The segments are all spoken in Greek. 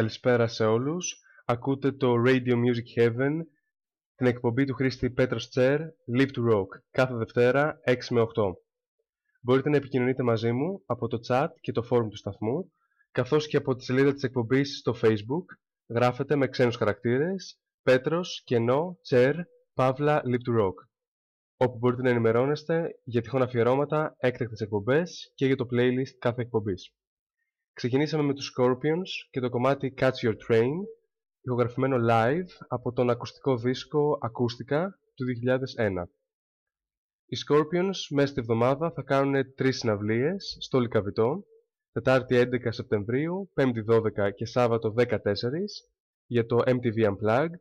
Καλησπέρα σε όλους. Ακούτε το Radio Music Heaven, την εκπομπή του Χρήστη Πέτρος Τσέρ, Live to Rock, κάθε Δευτέρα 6 με 8. Μπορείτε να επικοινωνείτε μαζί μου από το chat και το forum του σταθμού, καθώς και από τη σελίδα της εκπομπής στο Facebook, γράφετε με ξένους χαρακτήρες, Πέτρος, Κενό, Τσέρ, Παύλα, Live to Rock, όπου μπορείτε να ενημερώνεστε για τυχόν αφιερώματα, έκτακτες εκπομπές και για το playlist κάθε εκπομπής. Ξεκινήσαμε με τους Scorpions και το κομμάτι Catch Your Train, ηχογραφημένο live από τον ακουστικό δίσκο Ακούστικα του 2001. Οι Scorpions μέσα στη εβδομάδα θα κάνουν τρεις συναυλίες στο Λικαβιτό, Τετάρτη 11 Σεπτεμβρίου, 5η 12 και Σάββατο 14 για το MTV Unplugged.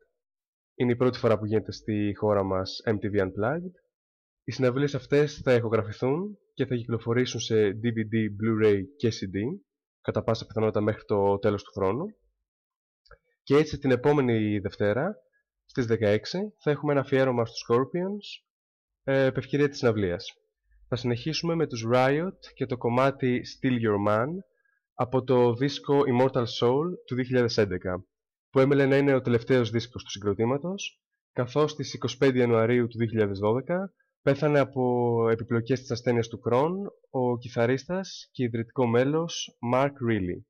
Είναι η πρώτη φορά που γίνεται στη χώρα μας MTV Unplugged. Οι συναυλίες αυτές θα ηχογραφηθούν και θα κυκλοφορήσουν σε DVD, Blu-ray και CD κατά πάσα πιθανότητα μέχρι το τέλος του χρόνου. Και έτσι την επόμενη Δευτέρα, στις 16, θα έχουμε ένα αφιέρωμα στους Scorpions, ε, επ' ευκαιρία της συναυλίας. Θα συνεχίσουμε με τους Riot και το κομμάτι Still Your Man από το δίσκο Immortal Soul του 2011, που έμελε να είναι ο τελευταίος δίσκος του συγκροτήματος, καθώς στις 25 Ιανουαρίου του 2012 πέθανε από επιπλοκές της ασθένειας του Κρόν ο κιθαρίστας και ιδρυτικό μέλος Mark Reilly.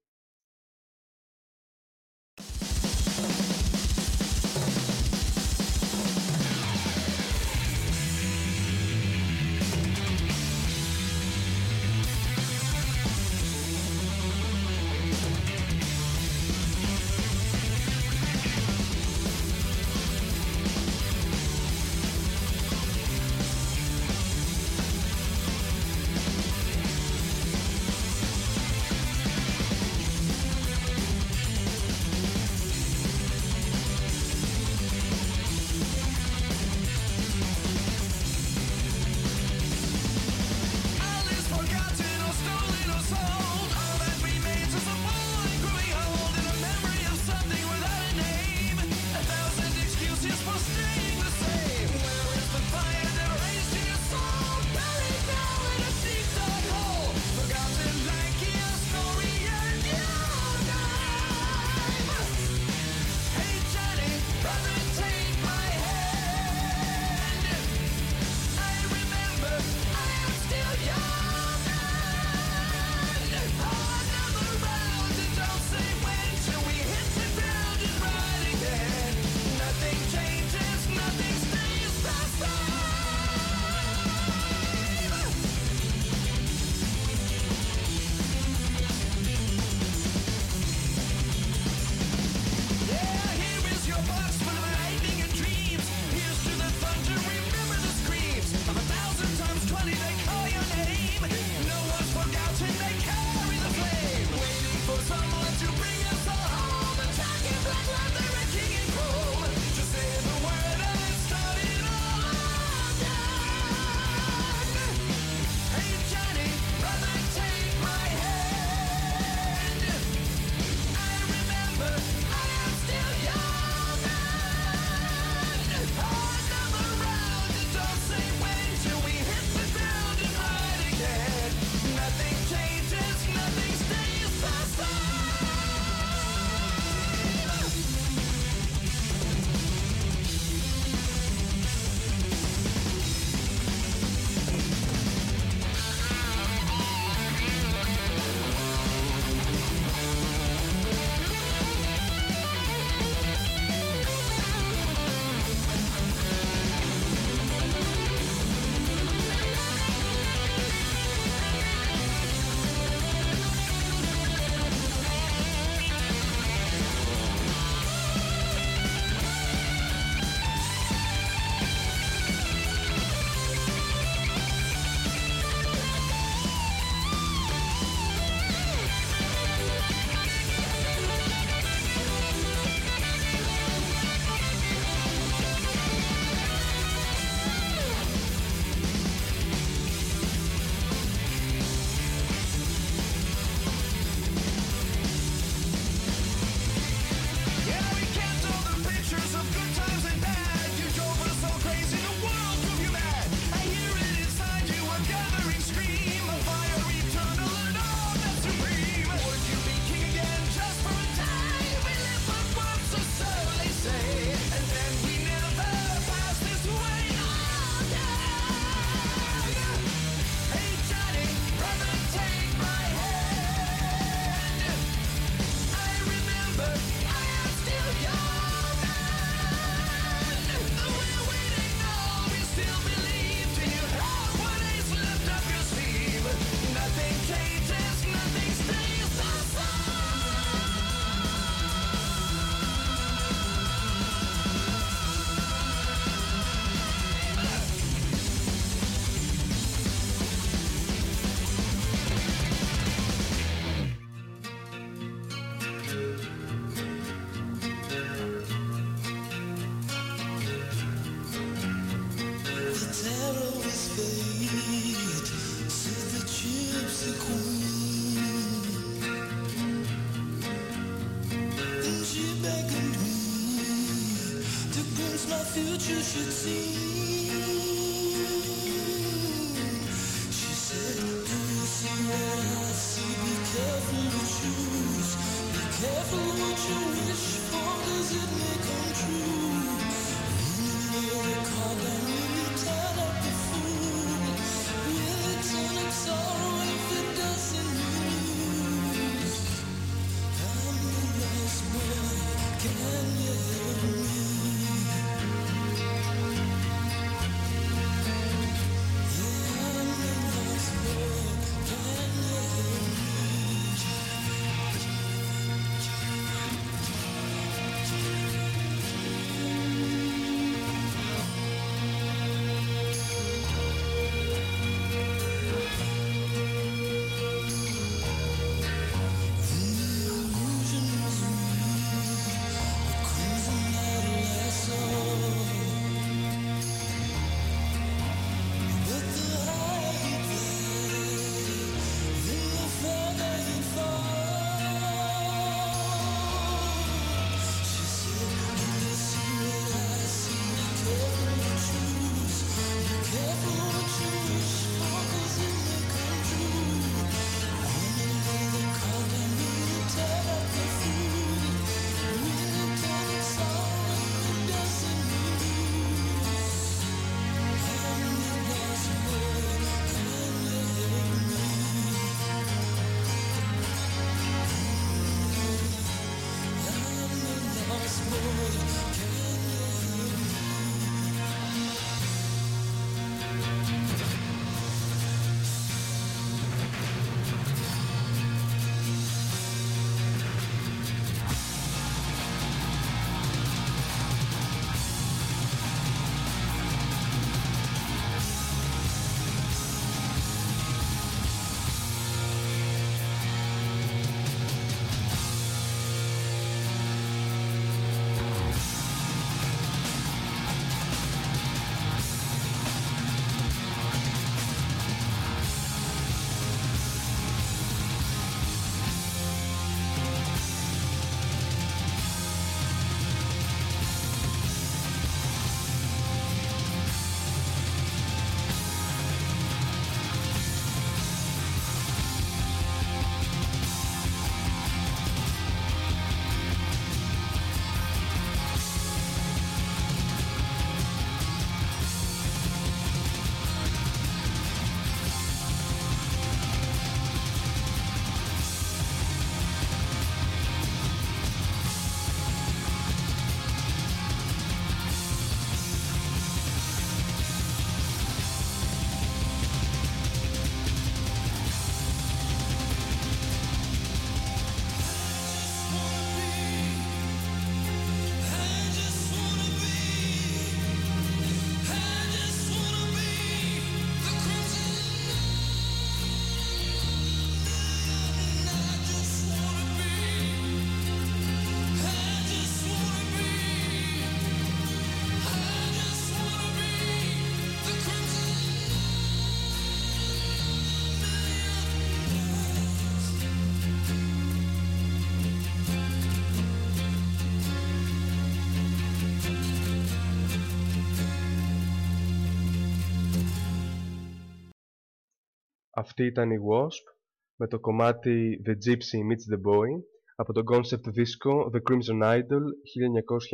Αυτή ήταν η Wasp με το κομμάτι The Gypsy Meets the Boy από το concept disco The Crimson Idol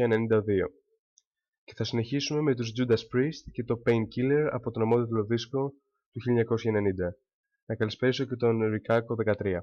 1992. Και θα συνεχίσουμε με τους Judas Priest και το Painkiller από τον ομόδιτλο δίσκο του 1990. Να καλησπέρισω και τον Ρικάκο 13.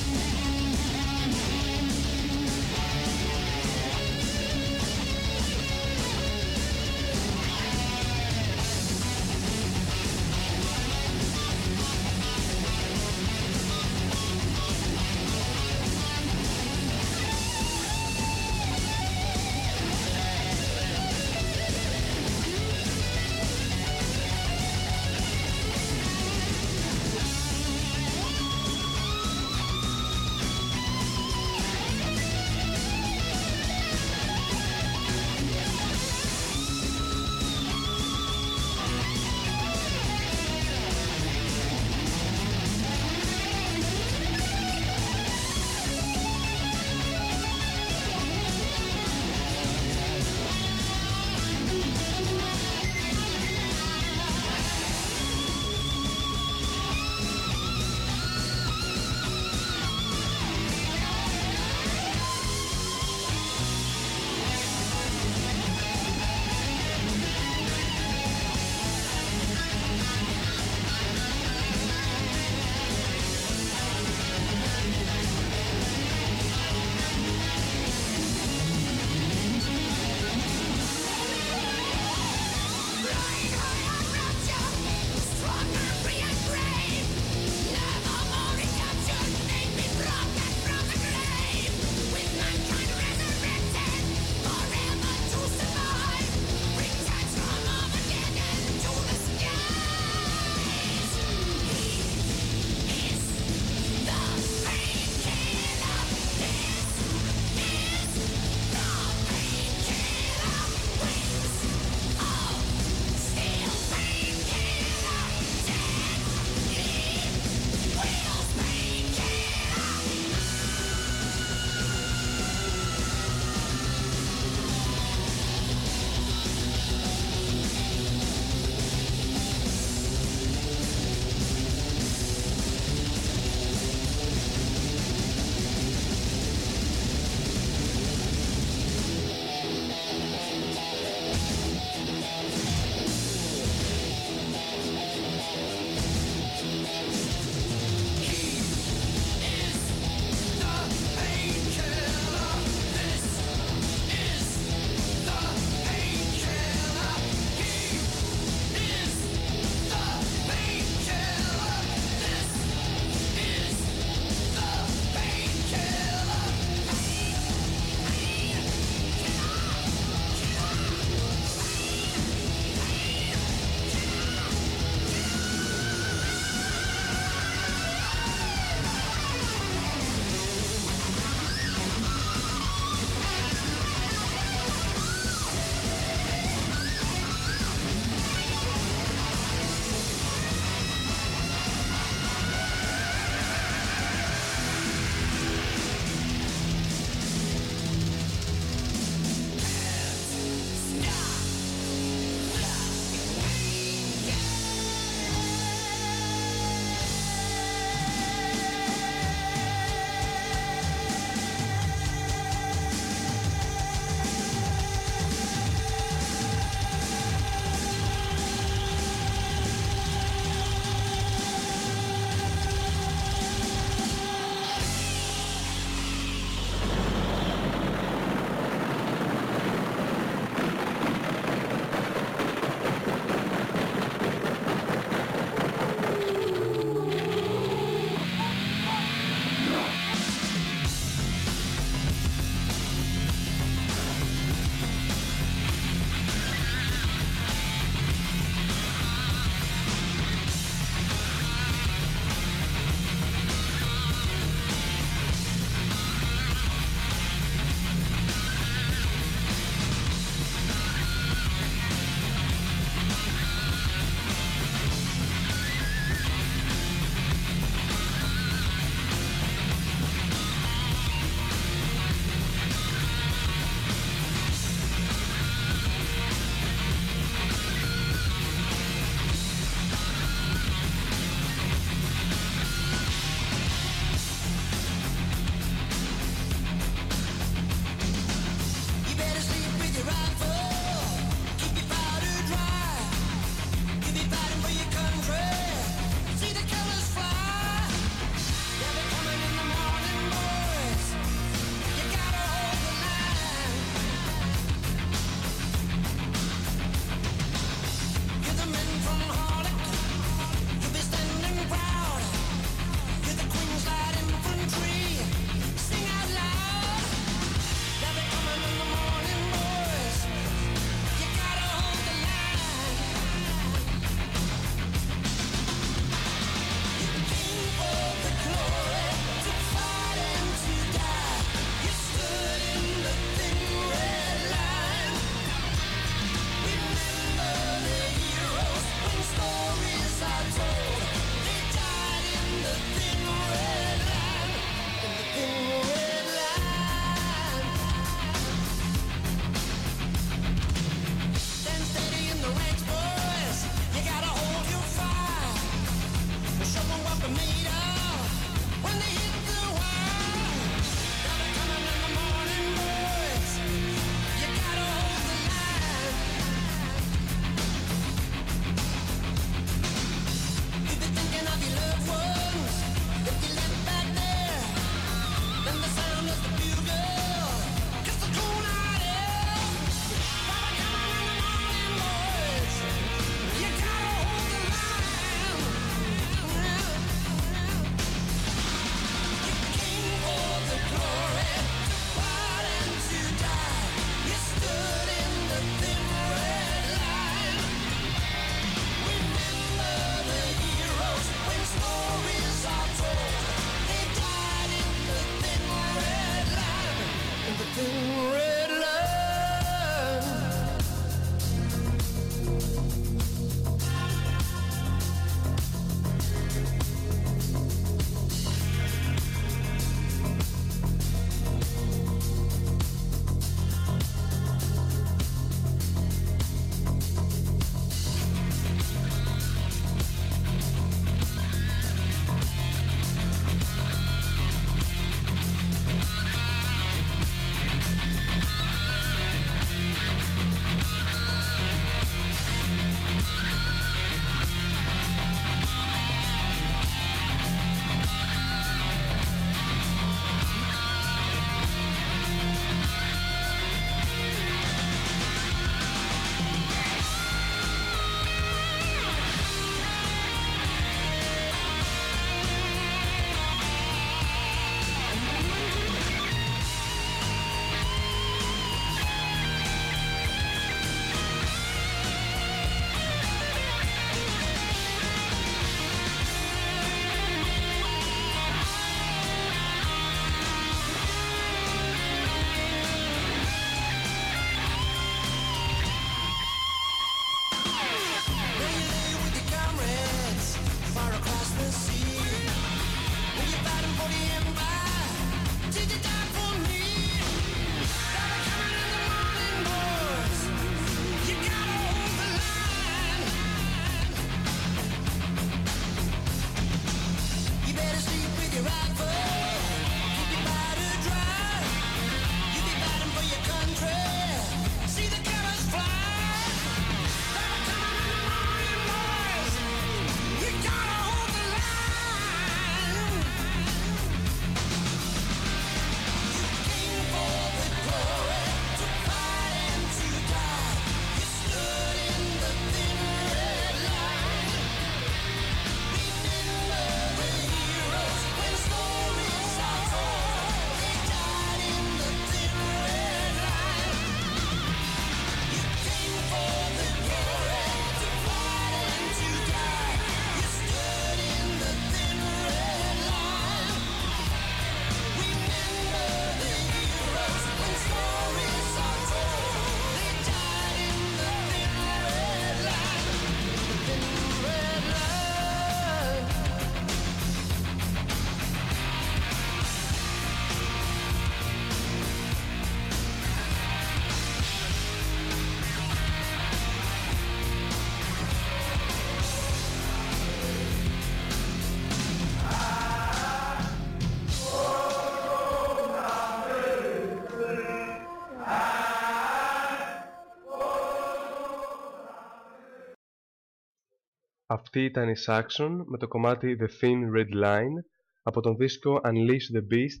Αυτή ήταν η Saxon με το κομμάτι The Thin Red Line από τον δίσκο Unleash the Beast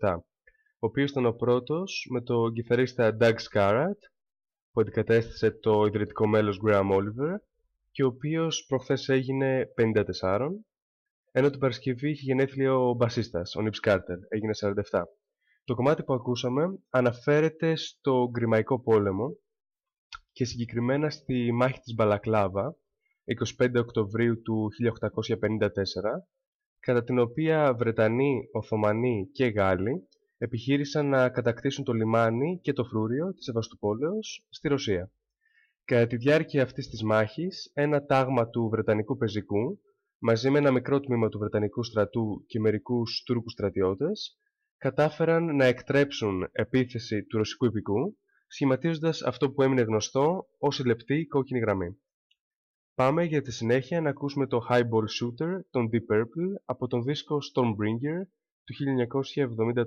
1997, ο οποίος ήταν ο πρώτος με το κιθαρίστα Doug Scarratt που αντικατέστησε το ιδρυτικό μέλος Graham Oliver και ο οποίος προχθές έγινε 54, ενώ την Παρασκευή είχε γενέθλια ο μπασίστας, ο Nips Carter, έγινε 47. Το κομμάτι που ακούσαμε αναφέρεται στο Γκριμαϊκό πόλεμο και συγκεκριμένα στη μάχη της Μπαλακλάβα 25 Οκτωβρίου του 1854 κατά την οποία Βρετανοί, Οθωμανοί και Γάλλοι επιχείρησαν να κατακτήσουν το λιμάνι και το φρούριο της Σεβαστοπόλεως στη Ρωσία. Κατά τη διάρκεια αυτής της μάχης, ένα τάγμα του Βρετανικού πεζικού μαζί με ένα μικρό τμήμα του Βρετανικού στρατού και μερικούς Τούρκους στρατιώτες κατάφεραν να εκτρέψουν επίθεση του ρωσικού υπηκού σχηματίζοντας αυτό που έμεινε γνωστό ως η λεπτή κόκκινη γραμμή. Πάμε για τη συνέχεια να ακούσουμε το Highball Shooter των Deep Purple από τον δίσκο Stormbringer του 1974.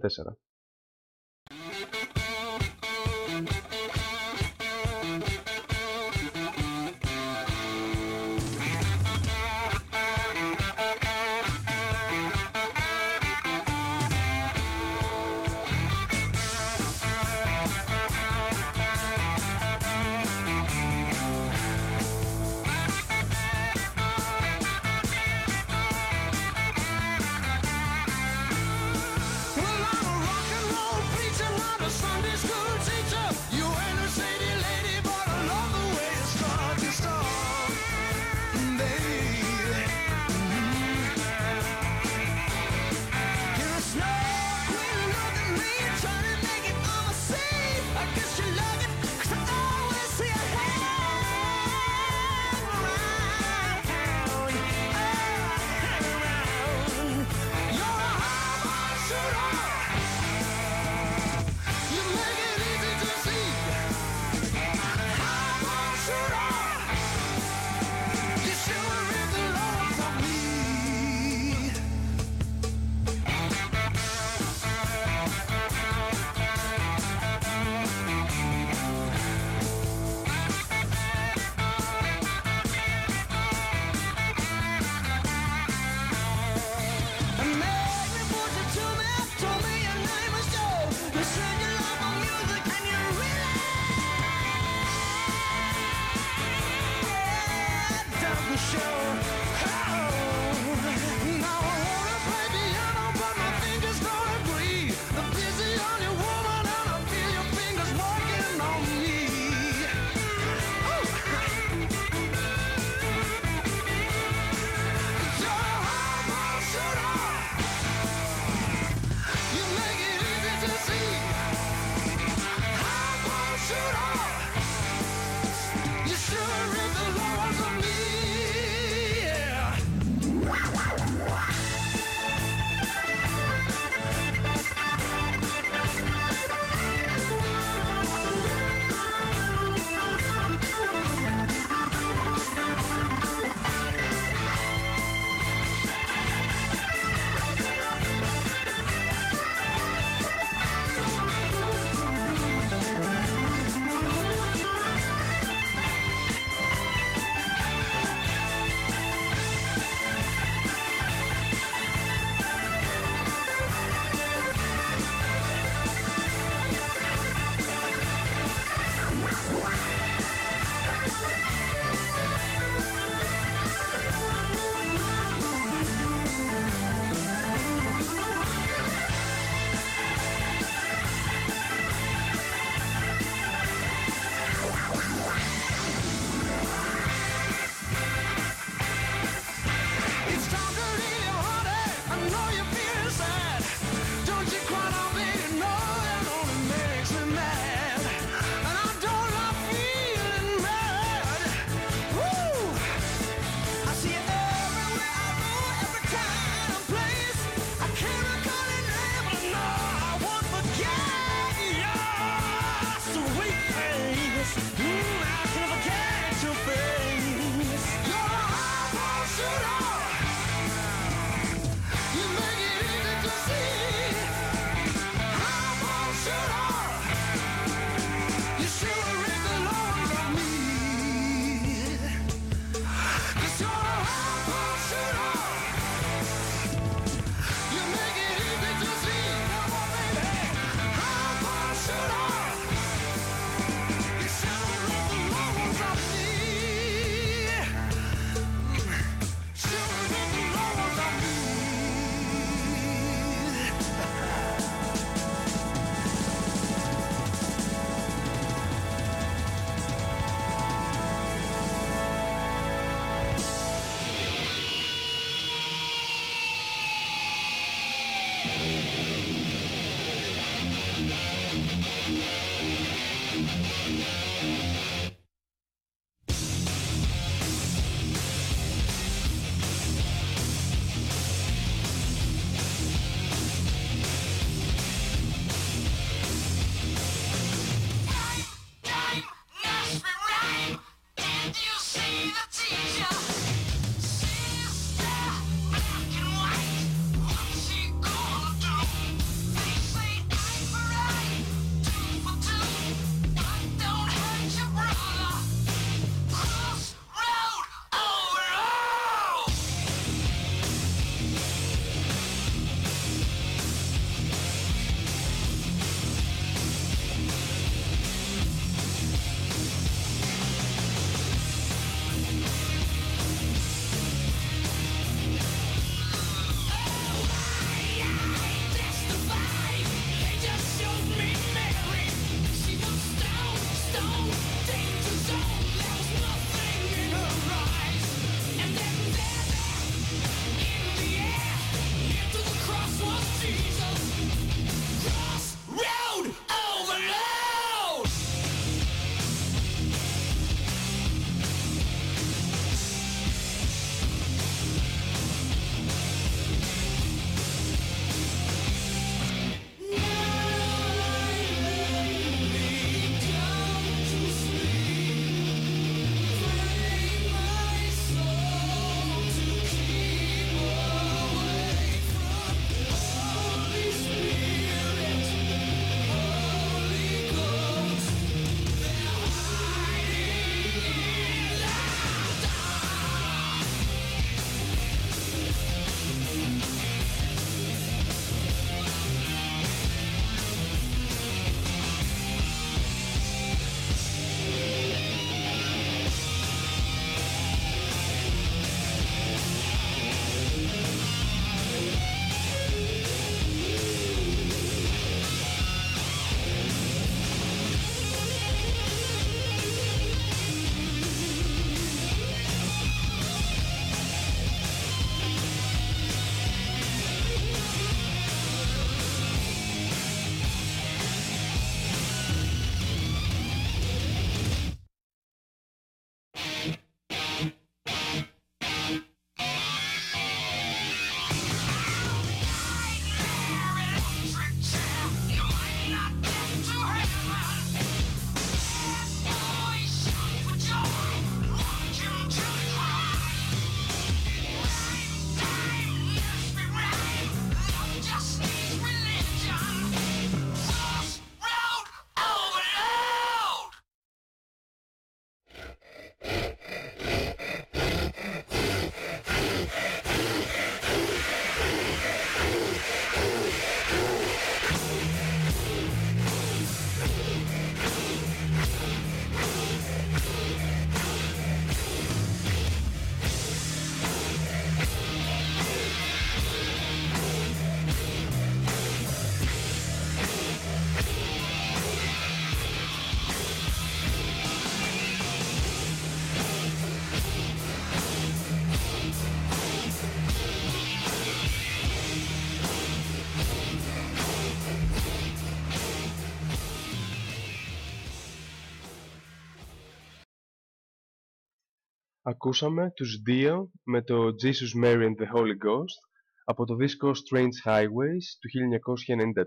Ακούσαμε τους δύο με το Jesus Mary and the Holy Ghost από το δίσκο Strange Highways του 1994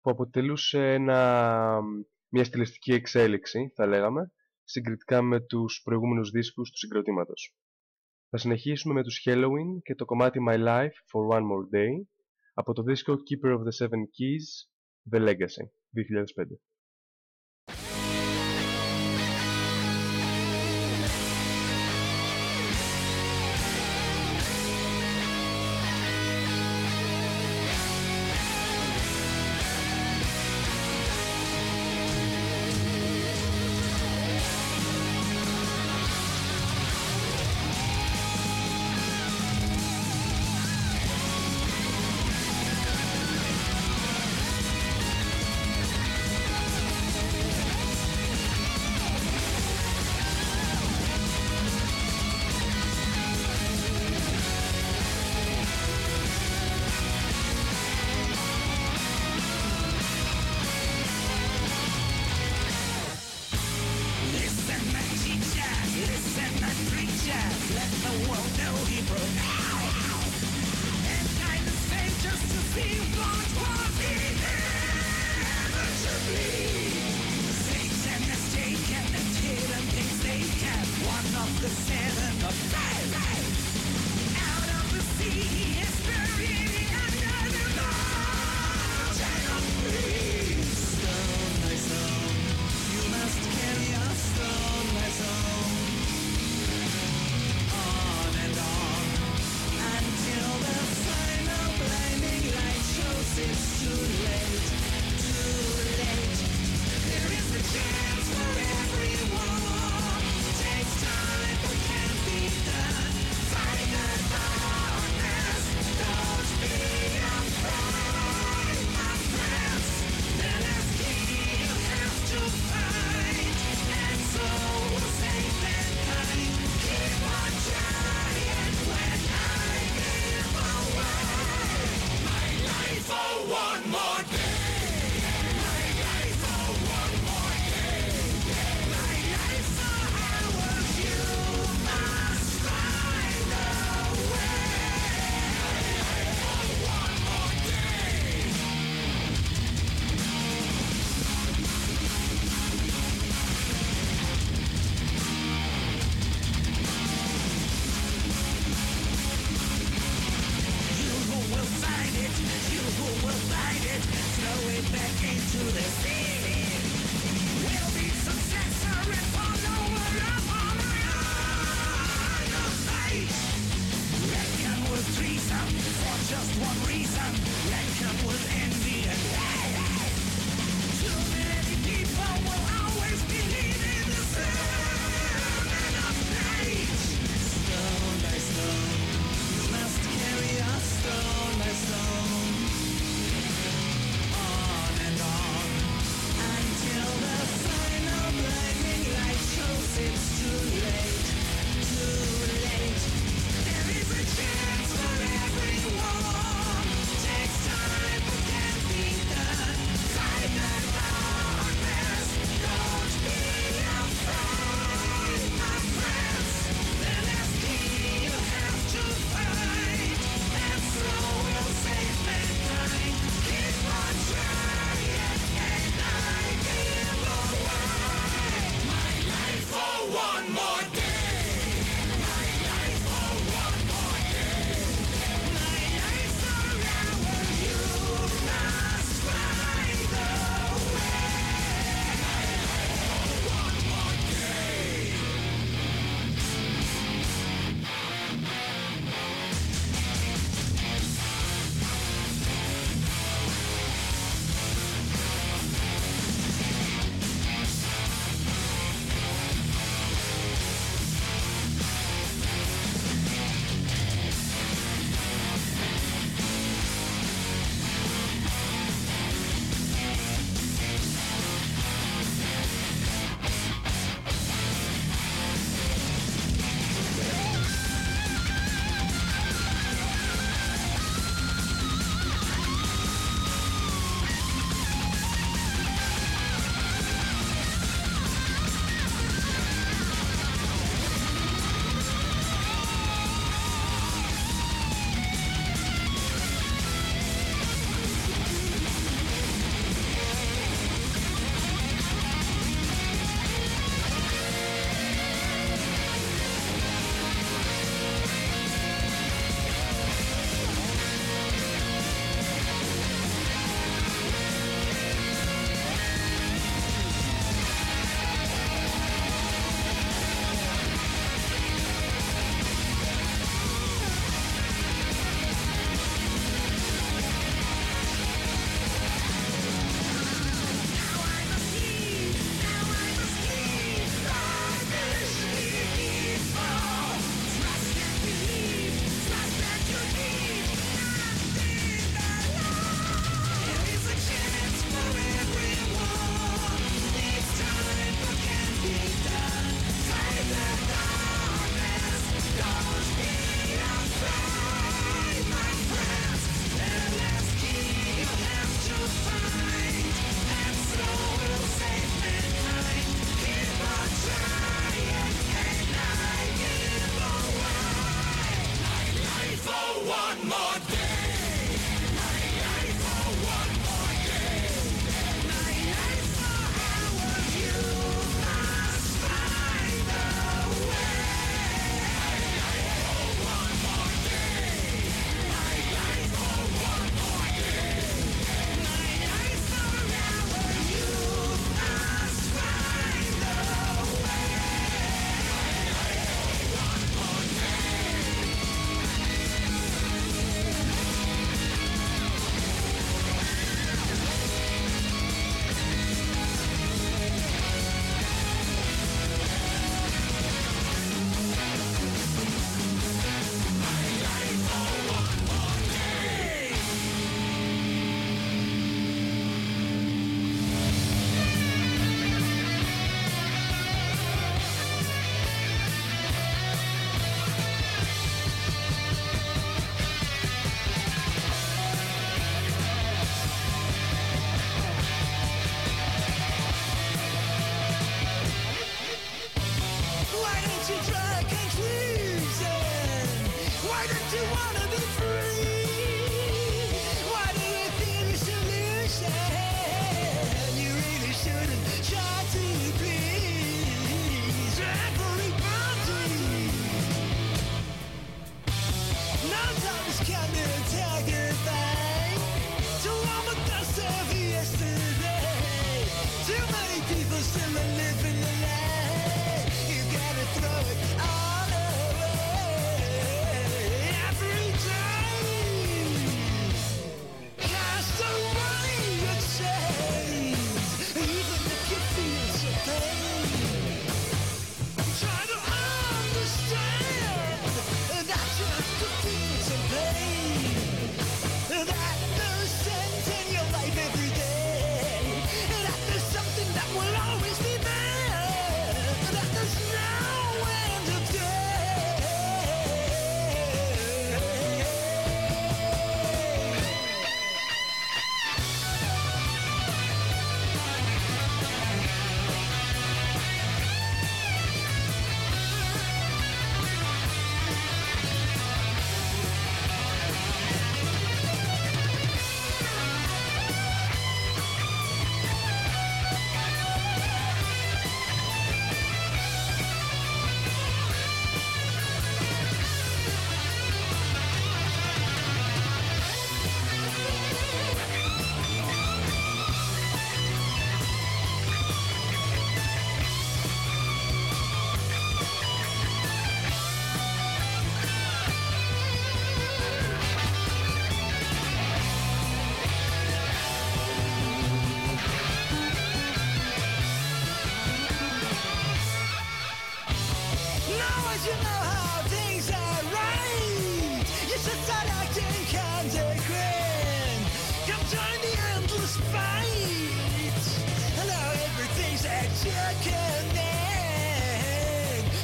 που αποτελούσε ένα, μια στιλιστική εξέλιξη θα λέγαμε συγκριτικά με τους προηγούμενους δίσκους του συγκροτήματος. Θα συνεχίσουμε με τους Halloween και το κομμάτι My Life for One More Day από το δίσκο Keeper of the Seven Keys The Legacy 2005.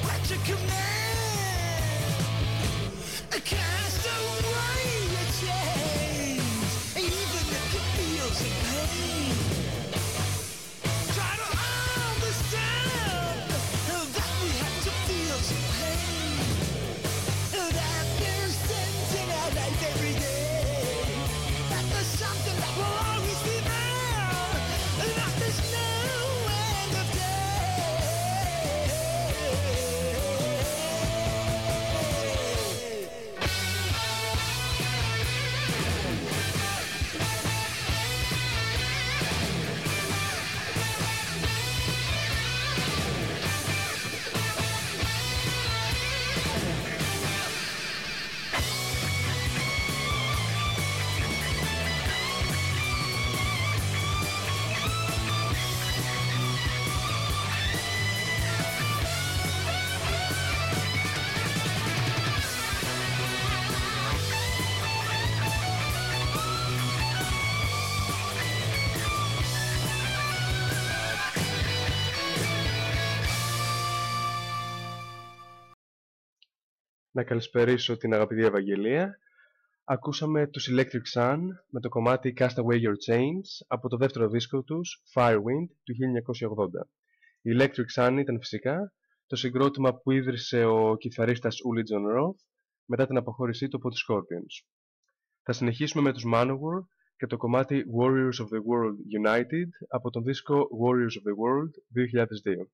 What you command να καλησπερίσω την αγαπητή Ευαγγελία. Ακούσαμε τους Electric Sun με το κομμάτι Cast Away Your Chains από το δεύτερο δίσκο τους, Firewind, του 1980. Η Electric Sun ήταν φυσικά το συγκρότημα που ίδρυσε ο κιθαρίστας Uli John Roth μετά την αποχώρησή του από τους Scorpions. Θα συνεχίσουμε με τους Manowar και το κομμάτι Warriors of the World United από το δίσκο Warriors of the World 2002.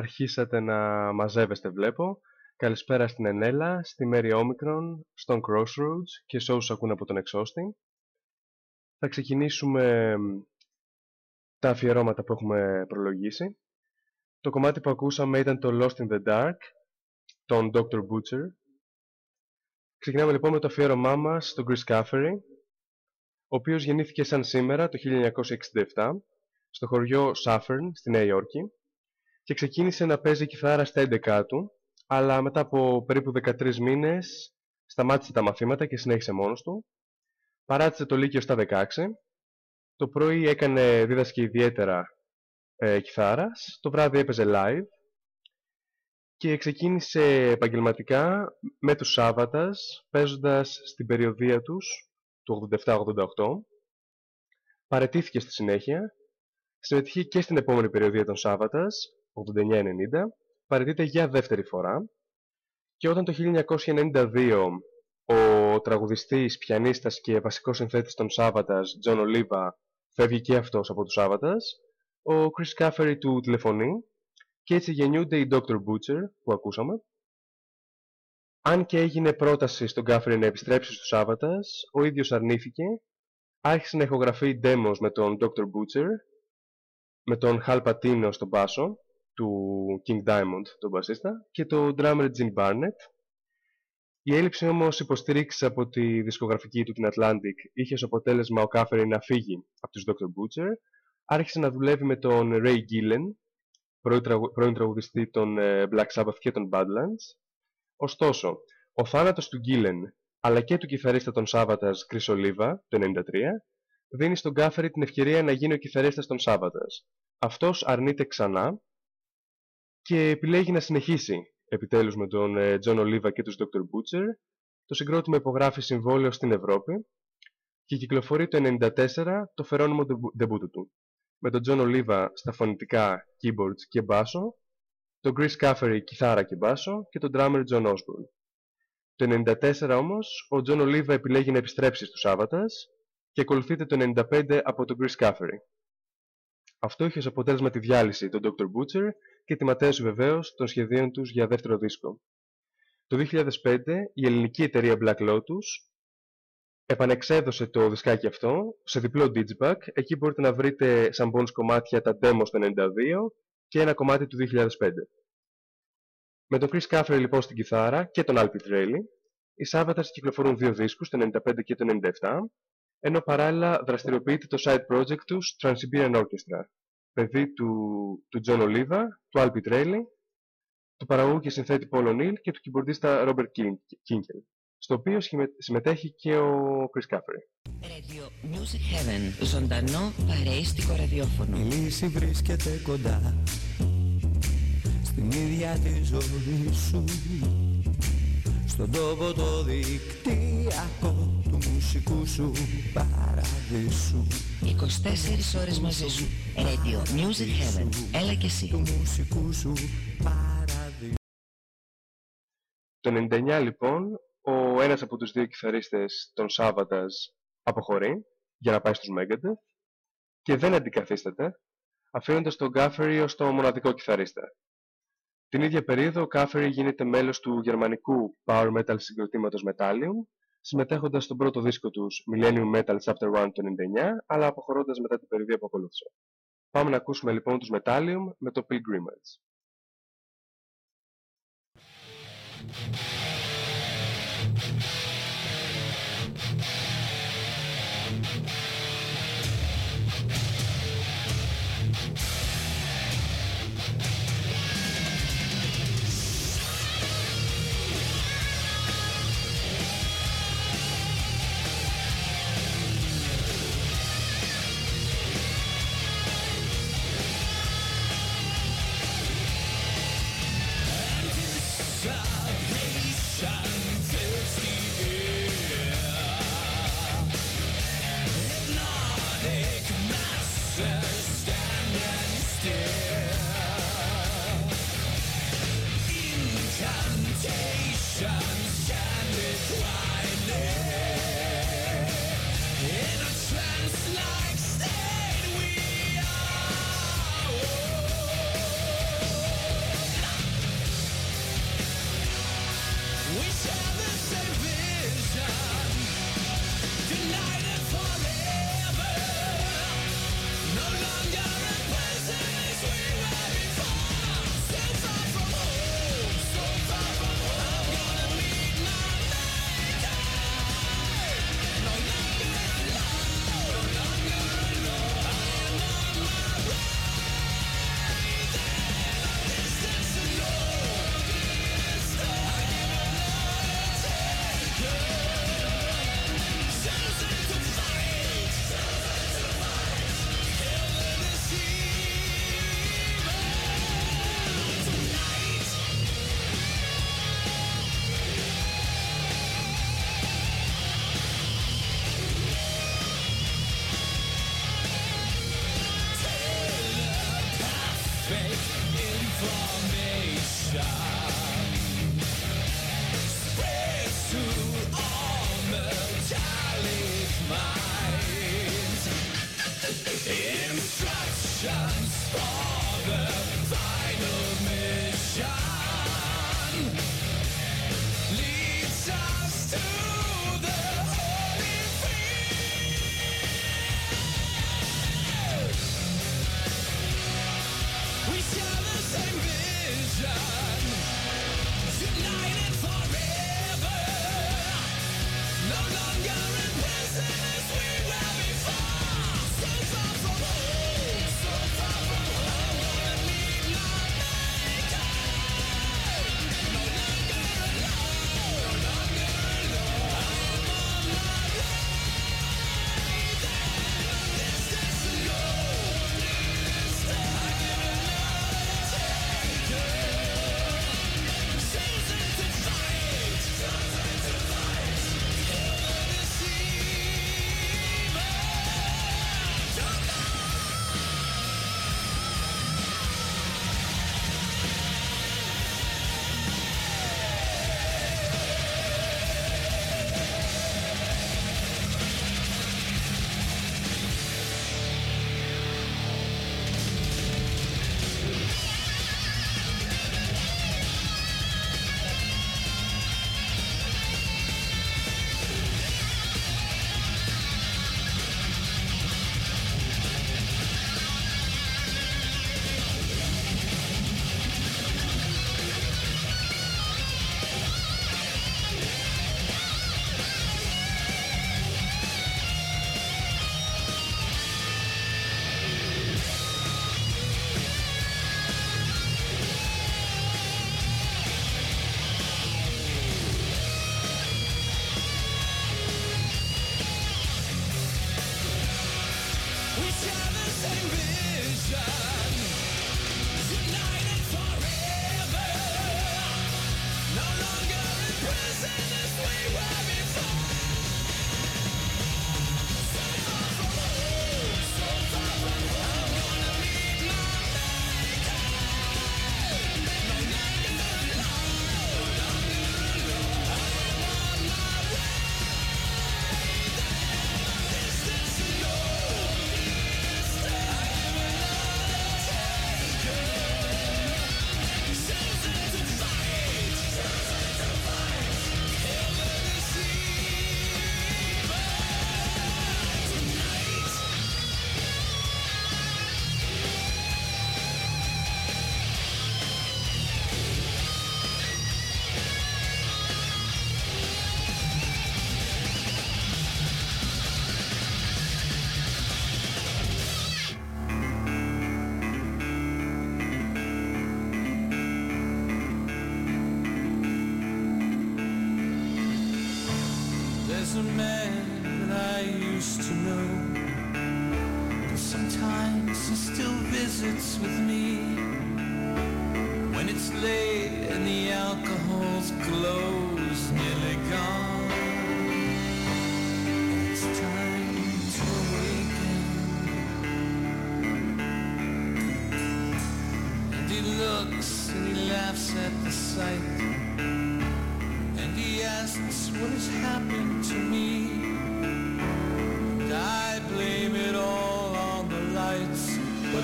Αρχίσατε να μαζεύεστε βλέπω. Καλησπέρα στην Ενέλα, στη Μέρη Όμικρον, στον Crossroads και σε όσους ακούν από τον Εξώστη. Θα ξεκινήσουμε τα αφιερώματα που έχουμε προλογίσει. Το κομμάτι που ακούσαμε ήταν το Lost in the Dark, τον Dr. Butcher. Ξεκινάμε λοιπόν με το αφιέρωμά μας στον Chris Caffery, ο οποίος γεννήθηκε σαν σήμερα το 1967 στο χωριό Suffern στη Νέα Υόρκη και ξεκίνησε να παίζει κιθάρα στα 11 του, αλλά μετά από περίπου 13 μήνες σταμάτησε τα μαθήματα και συνέχισε μόνος του. Παράτησε το Λύκειο στα 16. Το πρωί έκανε δίδασκε ιδιαίτερα ε, κιθάρας, το βράδυ έπαιζε live και ξεκίνησε επαγγελματικά με τους Σάββατας παίζοντας στην περιοδία τους του 87-88 παραιτήθηκε στη συνέχεια συμμετείχε και στην επόμενη περιοδεία των Savatage 89-90 παραιτείται για δεύτερη φορά και όταν το 1992 ο τραγουδιστής, πιανίστας και βασικός συνθέτης των Savatage Jon Oliva φεύγει και αυτός από τους Savatage ο Chris Caffery του τηλεφωνεί και έτσι γεννιούνται οι Dr. Butcher που ακούσαμε. Αν και έγινε πρόταση στον Caffery να επιστρέψει στους Σάββατας, ο ίδιος αρνήθηκε, άρχισε να ηχογραφεί demos με τον Dr. Butcher, με τον Hal Patino στον μπάσο, του King Diamond, τον μπασίστα, και τον drummer Jim Barnett. Η έλλειψη όμως υποστήριξης από τη δισκογραφική του την Atlantic είχε ως αποτέλεσμα ο Caffery να φύγει από τους Dr. Butcher, άρχισε να δουλεύει με τον Ray Gillen, πρώην τραγουδιστή των ε, Black Sabbath και των Badlands. Ωστόσο, ο θάνατος του Gillen αλλά και του κιθαρίστα των Σάββατας Chris Oliva το 1993 δίνει στον Caffery την ευκαιρία να γίνει ο κιθαρίστας των Σάββατας. Αυτός αρνείται ξανά και επιλέγει να συνεχίσει επιτέλους με τον ε, John Oliva και τους Dr. Butcher. Το συγκρότημα υπογράφει συμβόλαιο στην Ευρώπη και κυκλοφορεί το 1994 το φερόνιμο ντεμπούτο του με τον John Oliva στα φωνητικά keyboards και μπάσο, τον Chris Caffery κιθάρα και μπάσο και τον drummer John Osborne. Το 1994 όμως, ο John Oliva επιλέγει να επιστρέψει στους Σάββατας και ακολουθείται το 1995 από τον Chris Caffery. Αυτό είχε ως αποτέλεσμα τη διάλυση των Dr. Butcher και τη ματέωση βεβαίως των σχεδίων τους για δεύτερο δίσκο. Το 2005 η ελληνική εταιρεία Black Lotus επανεξέδωσε το δισκάκι αυτό σε διπλό digipack. Εκεί μπορείτε να βρείτε σαν bonus κομμάτια τα demos του 92 και ένα κομμάτι του 2005. Με τον Chris Caffery λοιπόν στην κιθάρα και τον Alpi Trelli, οι Σάββατας κυκλοφορούν δύο δίσκους, το 95 και το 97, ενώ παράλληλα δραστηριοποιείται το side project τους Trans-Siberian Orchestra, παιδί του, του John Oliva, του Alpi Trelli, του παραγωγού και συνθέτη Paul O'Neill και του κιμπορδίστα Robert Kinkel στο οποίο συμμετέχει και ο Chris Caffery. Radio Music Heaven, ζωντανό παρέιστικο ραδιόφωνο. Η λύση βρίσκεται κοντά στην ίδια τη ζωή σου στον τόπο το δικτυακό του μουσικού σου παραδείσου 24 ώρες μαζί σου. Radio Music Heaven. Έλα και εσύ. του μουσικού σου παραδείσου Το 99 λοιπόν ο ένας από τους δύο κιθαρίστες των Σάββατας αποχωρεί για να πάει στους Megadeth και δεν αντικαθίσταται, αφήνοντας τον Caffery ως το μοναδικό κιθαρίστα. Την ίδια περίοδο ο Caffery γίνεται μέλος του γερμανικού power metal συγκροτήματος Metallium, συμμετέχοντας στον πρώτο δίσκο τους Millennium Metal Chapter 1 το 99, αλλά αποχωρώντας μετά την περίοδο που ακολούθησε. Πάμε να ακούσουμε λοιπόν τους Metallium με το Pilgrimage.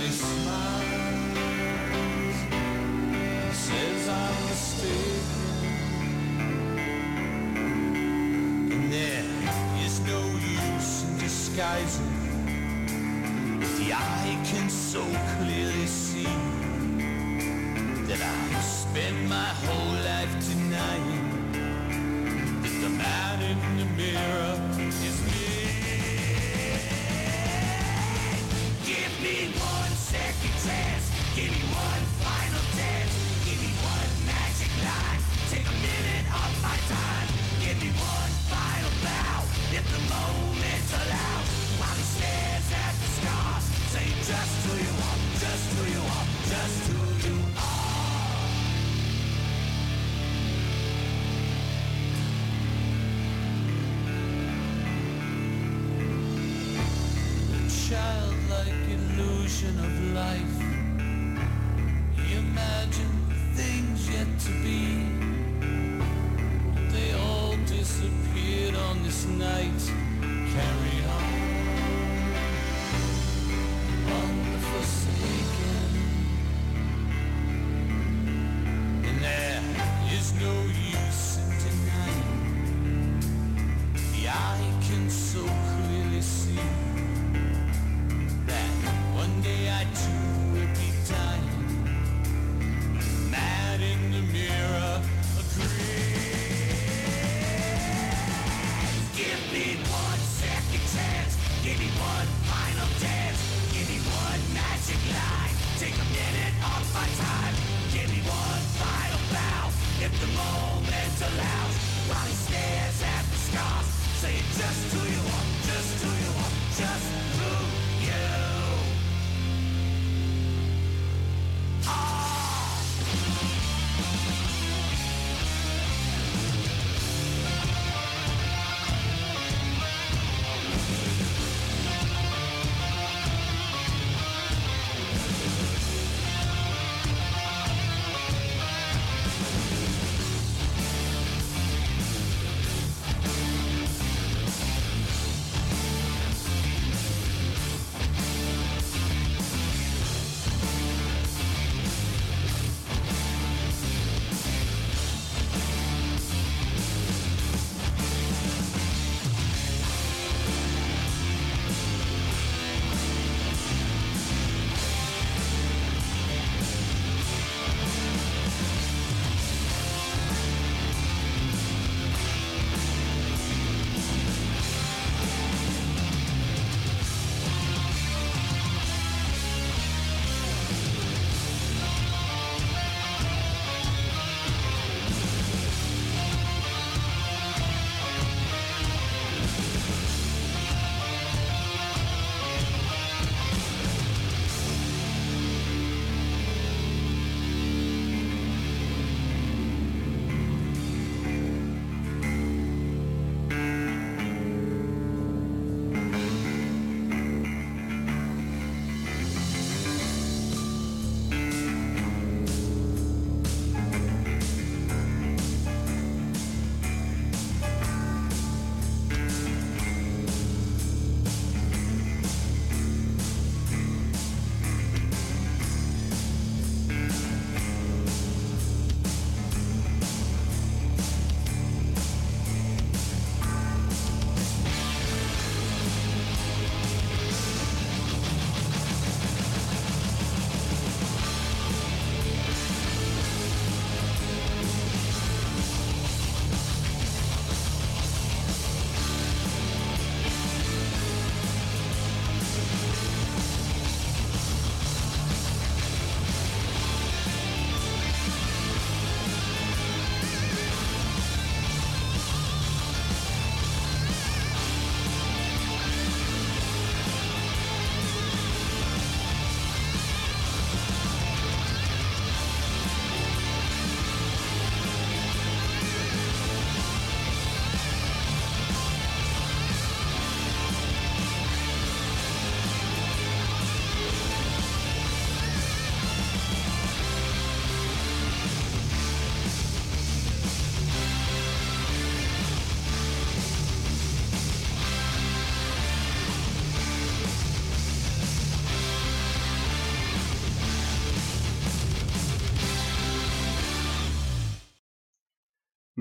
he smiles. Says I'm mistaken. And there is no use in disguising. The eye can so clearly see that I've spent my whole life denying that the man in the mirror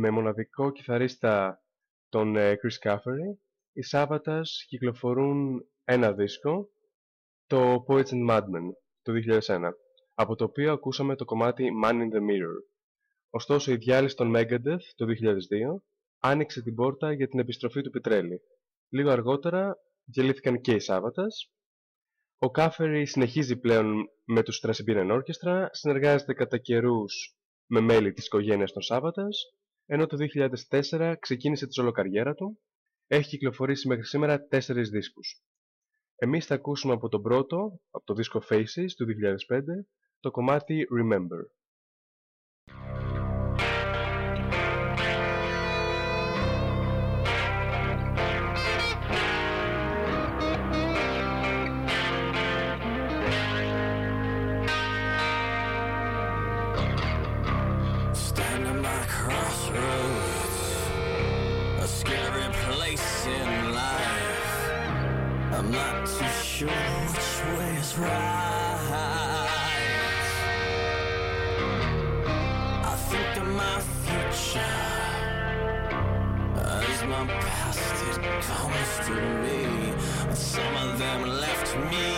με μοναδικό κιθαρίστα τον ε, Chris Caffery, οι Σάββατας κυκλοφορούν ένα δίσκο, το Poets and Madmen, το 2001, από το οποίο ακούσαμε το κομμάτι Man in the Mirror. Ωστόσο, η διάλυση των Megadeth το 2002 άνοιξε την πόρτα για την επιστροφή του Πιτρέλη. Λίγο αργότερα διαλύθηκαν και οι Σάββατας. Ο Caffery συνεχίζει πλέον με τους Τρασιμπίνεν Orchestra, συνεργάζεται κατά καιρούς με μέλη της οικογένειας των Σάββατας ενώ το 2004 ξεκίνησε τη ζωλοκαριέρα του, έχει κυκλοφορήσει μέχρι σήμερα τέσσερις δίσκους. Εμείς θα ακούσουμε από τον πρώτο, από το δίσκο Faces του 2005, το κομμάτι Remember. me.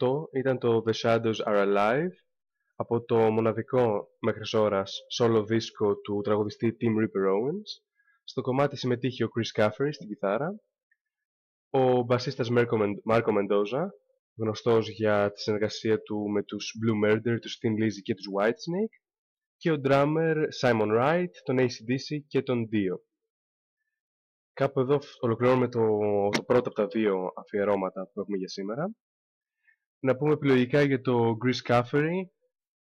Αυτό ήταν το The Shadows Are Alive από το μοναδικό μέχρι ώρας solo δίσκο του τραγουδιστή Tim Ripper Owens. Στο κομμάτι συμμετείχε ο Chris Caffery στην κιθάρα, ο μπασίστας Marco Mendoza, γνωστός για τη συνεργασία του με τους Blue Murder, τους Thin Lizzy και τους Whitesnake, και ο drummer Simon Wright, τον ACDC και τον Dio. Κάπου εδώ ολοκληρώνουμε το, το πρώτο από τα δύο αφιερώματα που έχουμε για σήμερα. Να πούμε επιλογικά για το Chris Caffery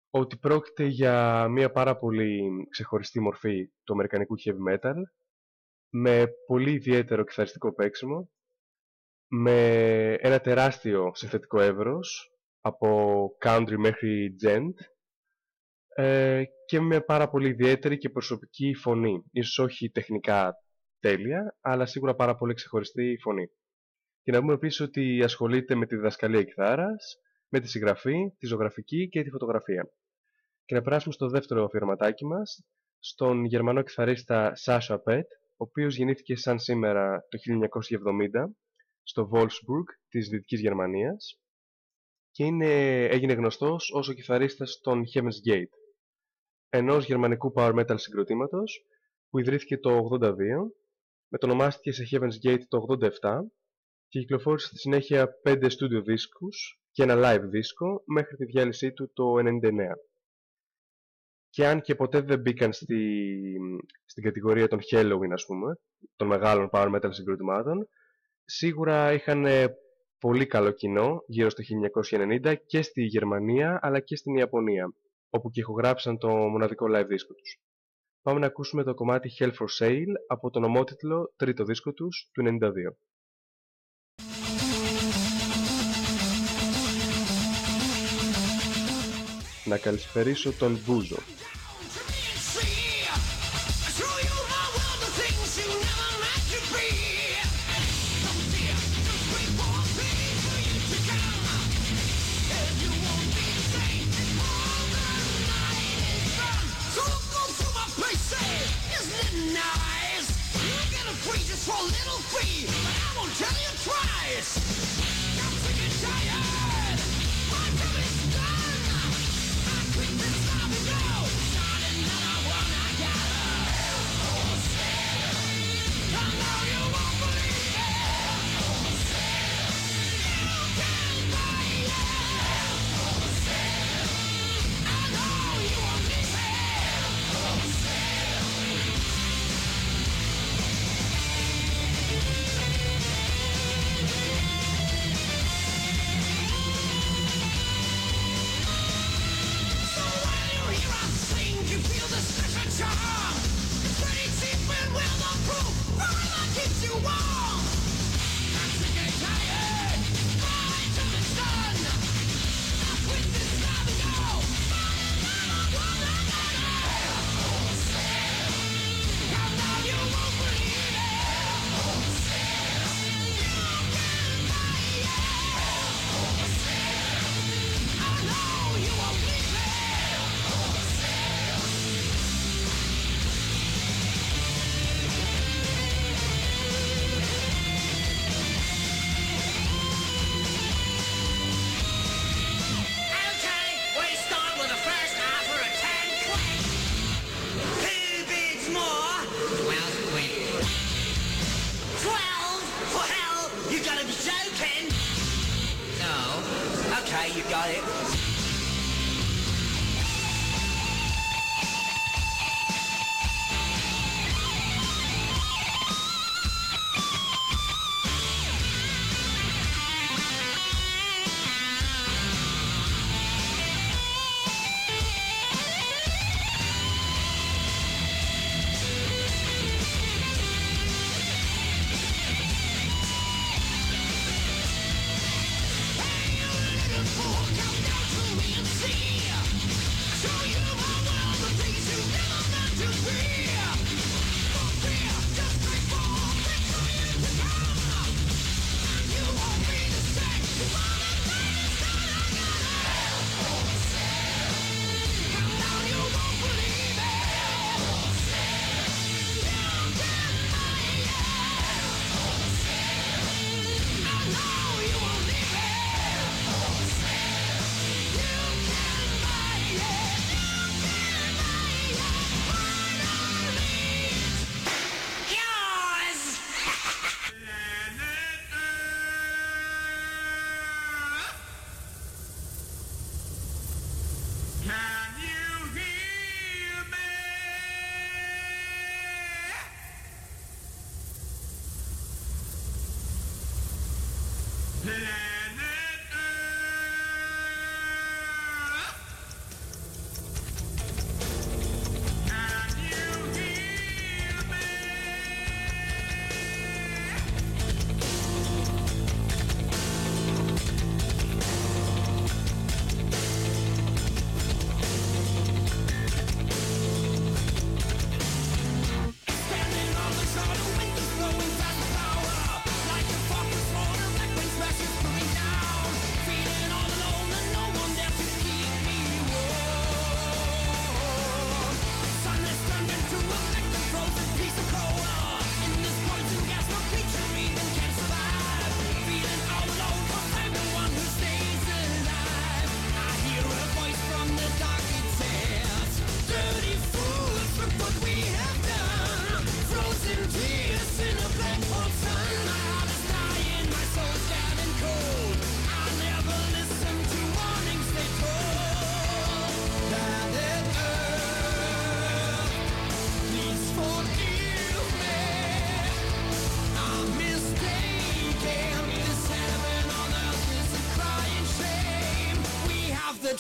ότι πρόκειται για μια πάρα πολύ ξεχωριστή μορφή του αμερικανικού heavy metal με πολύ ιδιαίτερο κιθαριστικό παίξιμο με ένα τεράστιο συνθετικό εύρος από country μέχρι gent ε, και με πάρα πολύ ιδιαίτερη και προσωπική φωνή. Ίσως όχι τεχνικά τέλεια, αλλά σίγουρα πάρα πολύ ξεχωριστή φωνή. Και να πούμε επίσης ότι ασχολείται με τη διδασκαλία κιθάρας, με τη συγγραφή, τη ζωγραφική και τη φωτογραφία. Και να περάσουμε στο δεύτερο αφιερωματάκι μας, στον γερμανό κιθαρίστα Σάσο Πέτ, ο οποίος γεννήθηκε σαν σήμερα το 1970 στο Wolfsburg της Δυτικής Γερμανίας και είναι, έγινε γνωστός ως ο κιθαρίστας των Heaven's Gate, ενός γερμανικού power metal συγκροτήματος που ιδρύθηκε το 82, μετονομάστηκε σε Heaven's Gate το 87 και κυκλοφόρησε στη συνέχεια 5 studio δίσκους και ένα live δίσκο μέχρι τη διάλυσή του το 99. Και αν και ποτέ δεν μπήκαν στη, στην κατηγορία των Halloween, ας πούμε, των μεγάλων power metal συγκροτημάτων, σίγουρα είχαν πολύ καλό κοινό γύρω στο 1990 και στη Γερμανία αλλά και στην Ιαπωνία, όπου και ηχογράψαν το μοναδικό live δίσκο τους. Πάμε να ακούσουμε το κομμάτι Hell for Sale από τον ομότιτλο τρίτο δίσκο τους του 92. Να καλησπερίσω τον Μπούζο.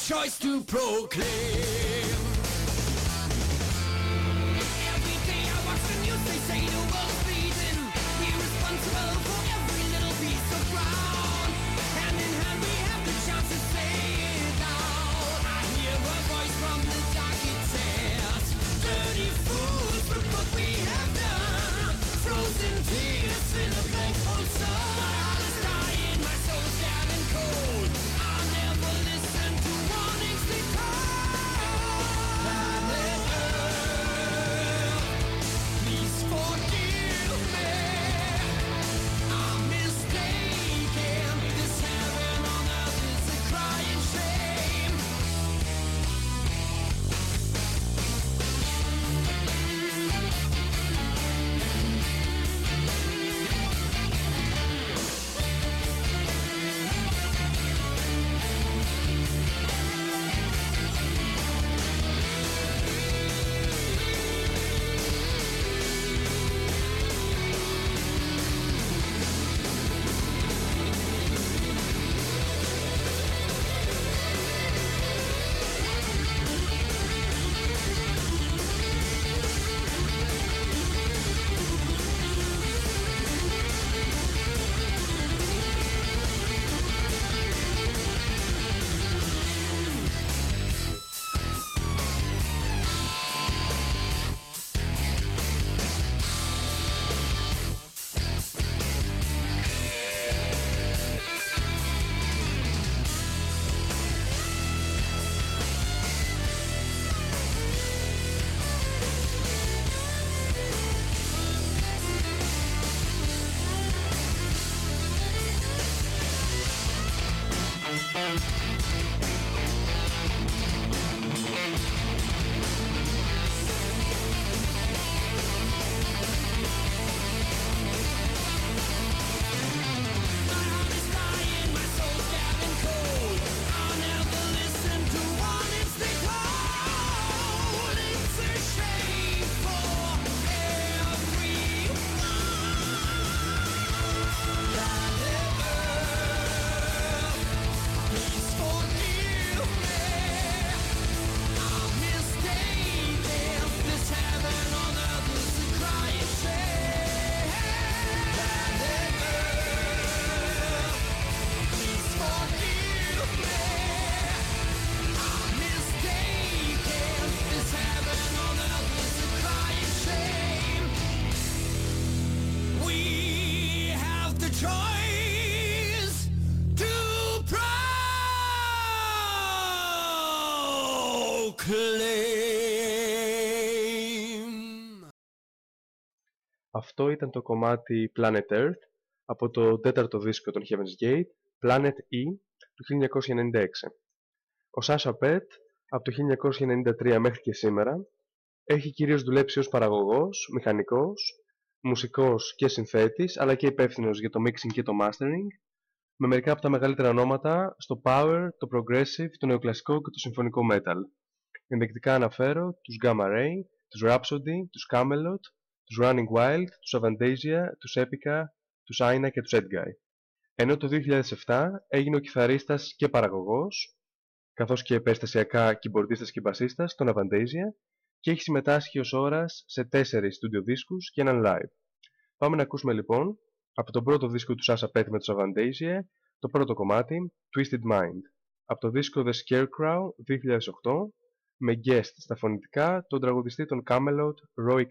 Choice to proclaim. Αυτό ήταν το κομμάτι Planet Earth από το τέταρτο δίσκο των Heaven's Gate, Planet E, του 1996. Ο Sasha Pet, από το 1993 μέχρι και σήμερα, έχει κυρίως δουλέψει ως παραγωγός, μηχανικός, μουσικός και συνθέτης, αλλά και υπεύθυνος για το mixing και το mastering, με μερικά από τα μεγαλύτερα ονόματα στο power, το progressive, το νεοκλασικό και το συμφωνικό metal. Ενδεικτικά αναφέρω τους Gamma Ray, τους Rhapsody, τους Camelot, τους Running Wild, τους Avantasia, τους Epica, τους Aina και τους Edguy. Ενώ το 2007 έγινε ο κιθαρίστας και παραγωγός, καθώς και περιστασιακά κιμπορδίστας και μπασίστας των Avantasia και έχει συμμετάσχει ως ώρας σε τέσσερις studio δίσκους και έναν live. Πάμε να ακούσουμε λοιπόν από τον πρώτο δίσκο του Sasha Pet με τους Avantasia το πρώτο κομμάτι Twisted Mind από το δίσκο The Scarecrow 2008 με guest στα φωνητικά τον τραγουδιστή των Camelot Roy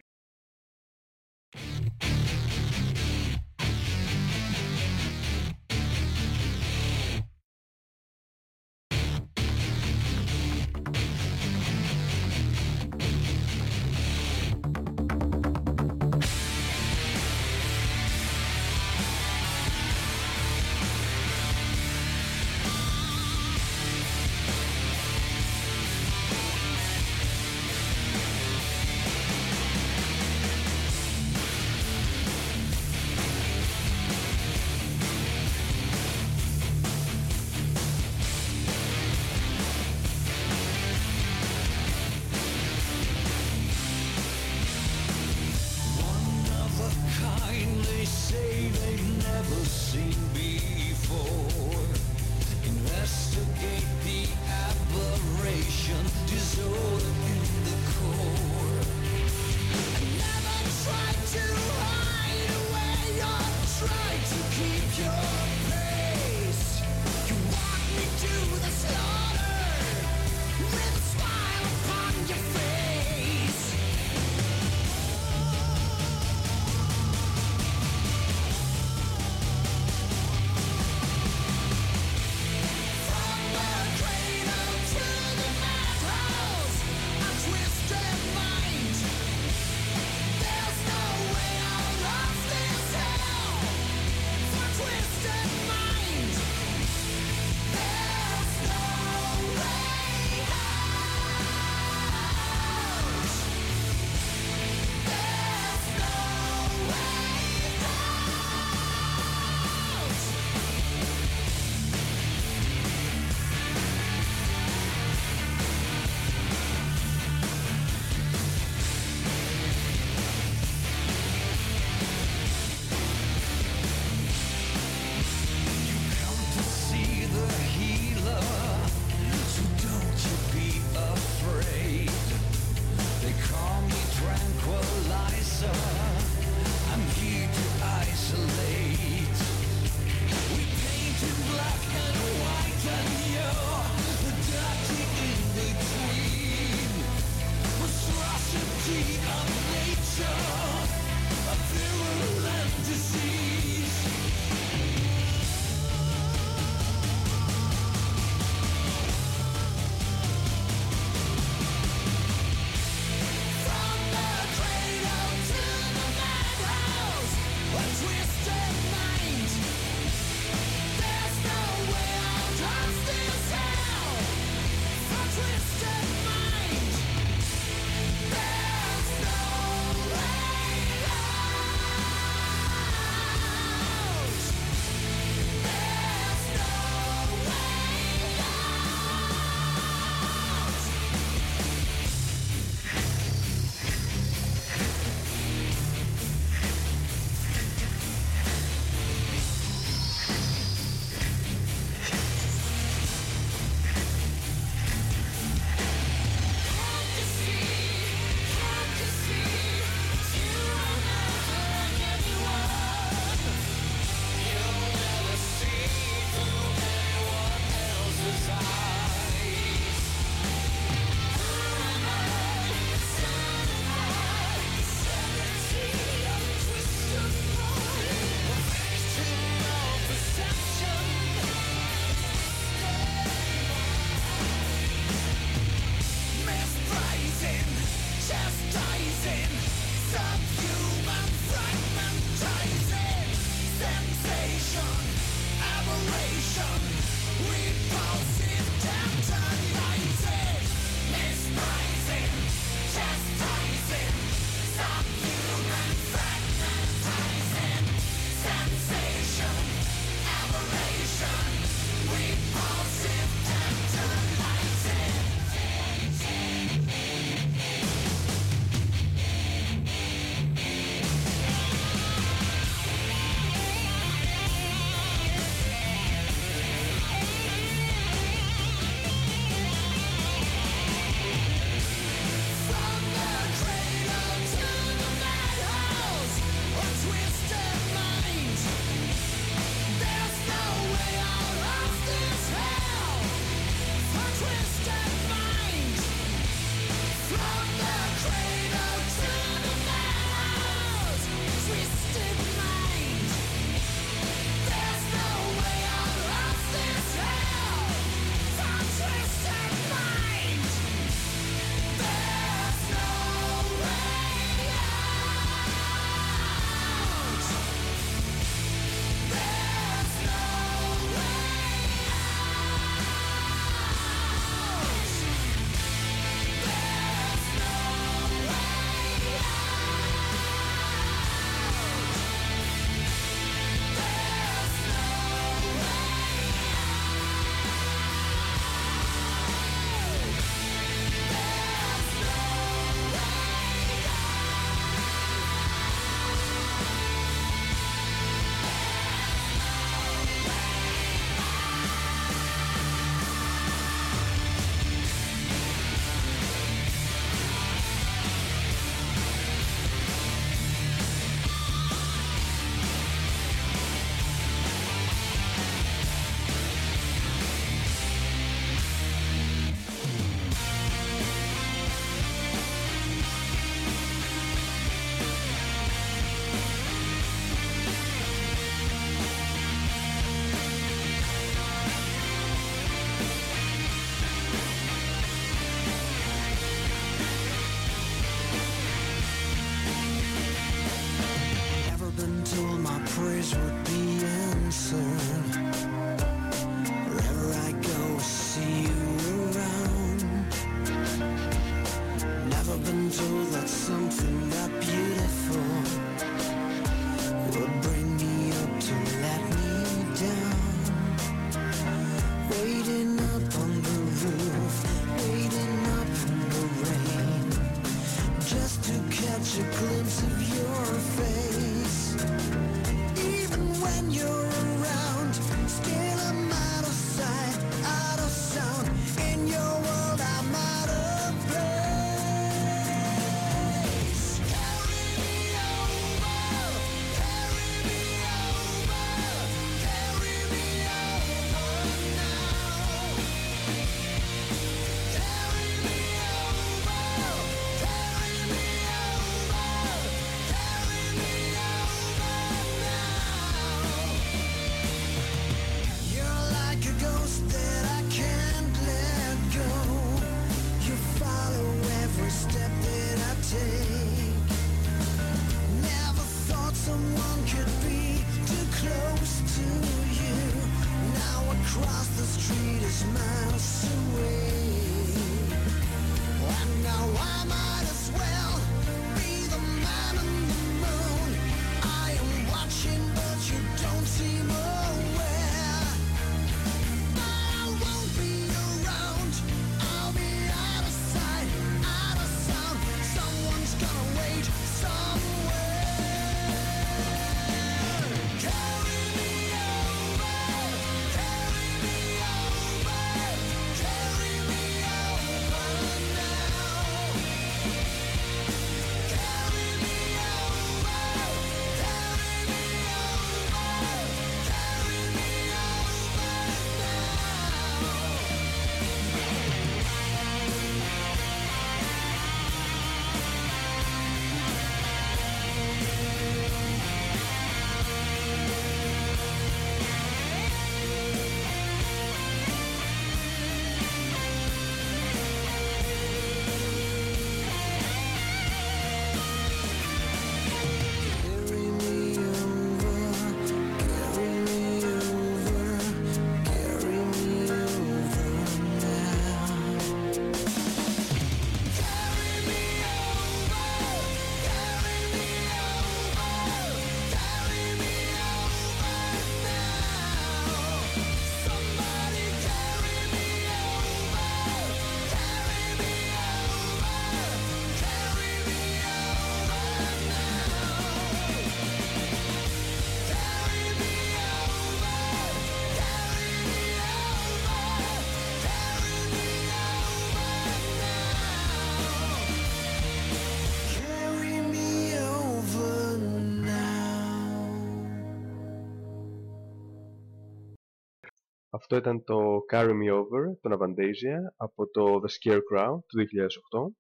Αυτό ήταν το Carry Me Over, τον Avantasia, από το The Scarecrow του 2008.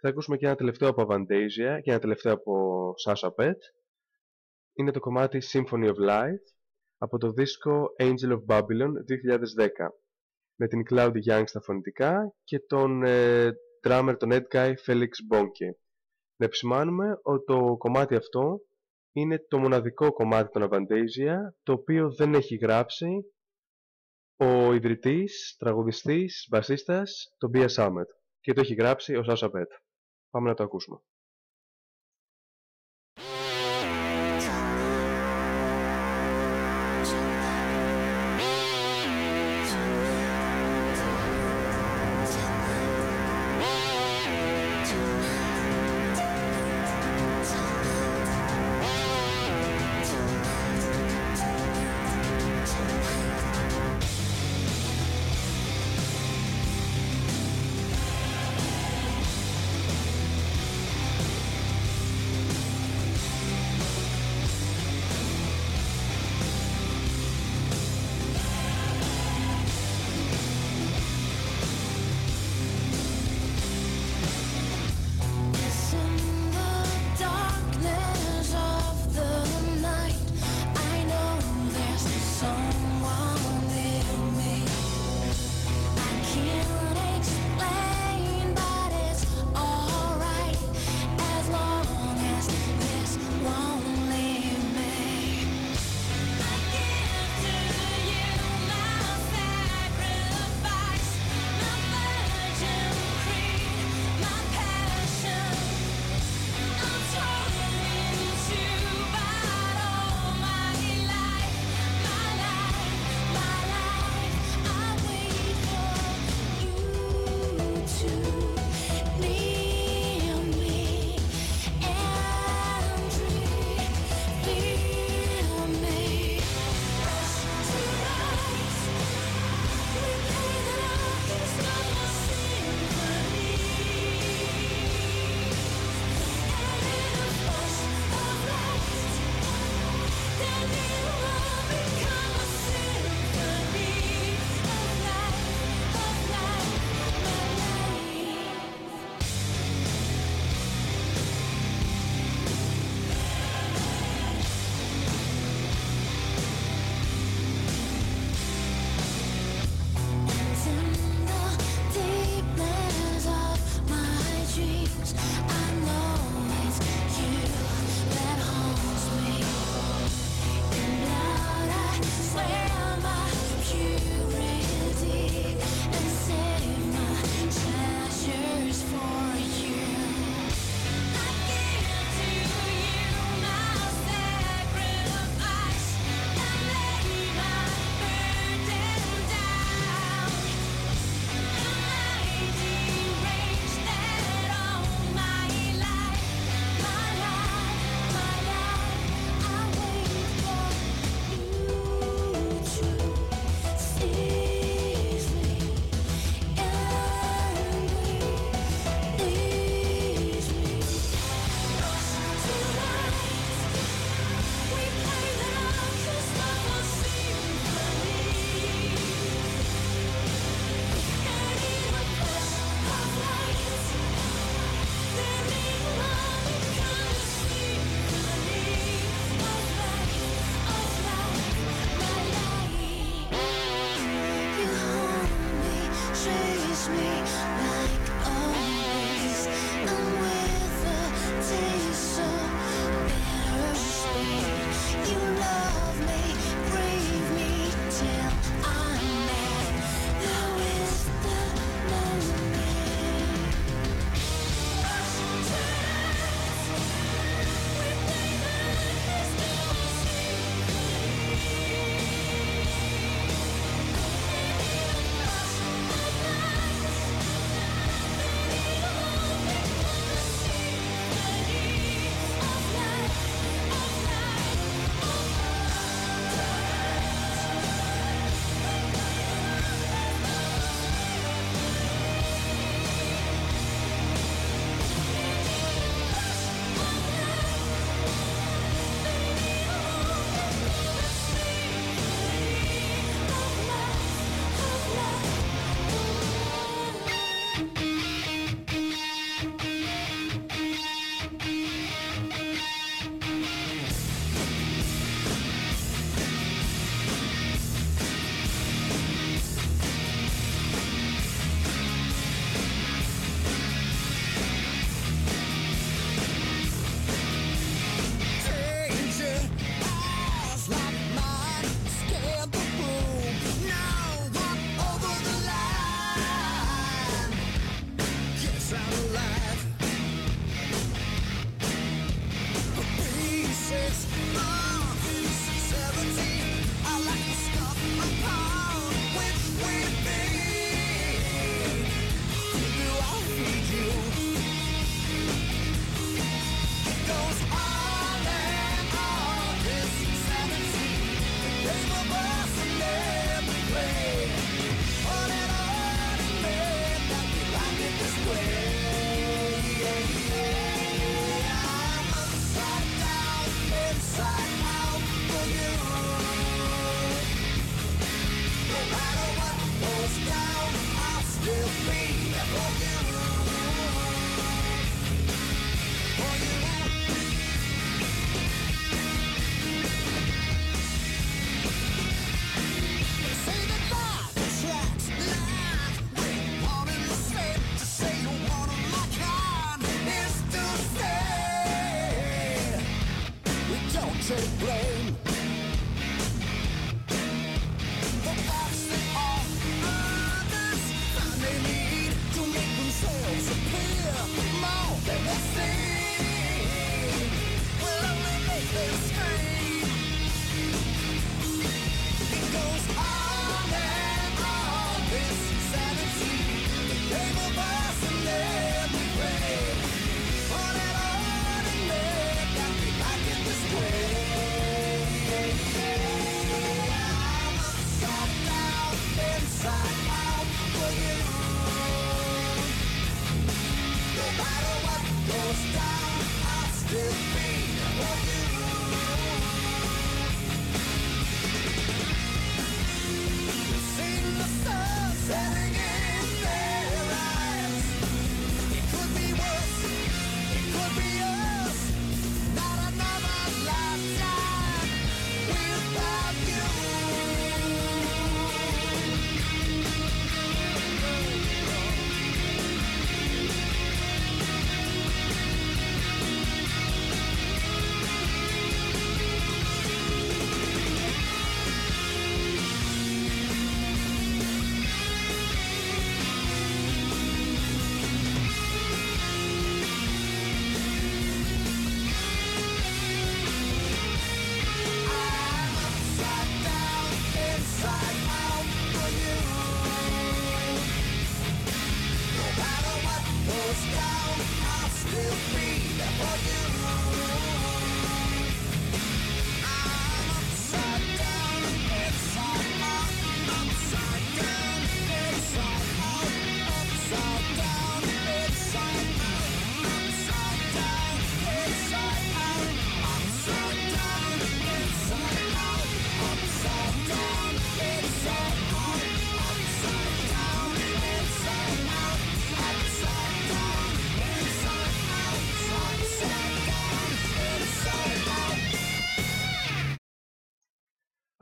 Θα ακούσουμε και ένα τελευταίο από Avantasia και ένα τελευταίο από Sasha Pet. Είναι το κομμάτι Symphony of Life από το δίσκο Angel of Babylon 2010 με την Cloudy Young στα φωνητικά και τον ε, drummer τον Edguy Felix Bonke. Να επισημάνουμε ότι το κομμάτι αυτό είναι το μοναδικό κομμάτι των Avantasia το οποίο δεν έχει γράψει ο ιδρυτής, τραγουδιστής, μπασίστας, τον Bia Summit και το έχει γράψει ο Sasha Pet. Πάμε να το ακούσουμε.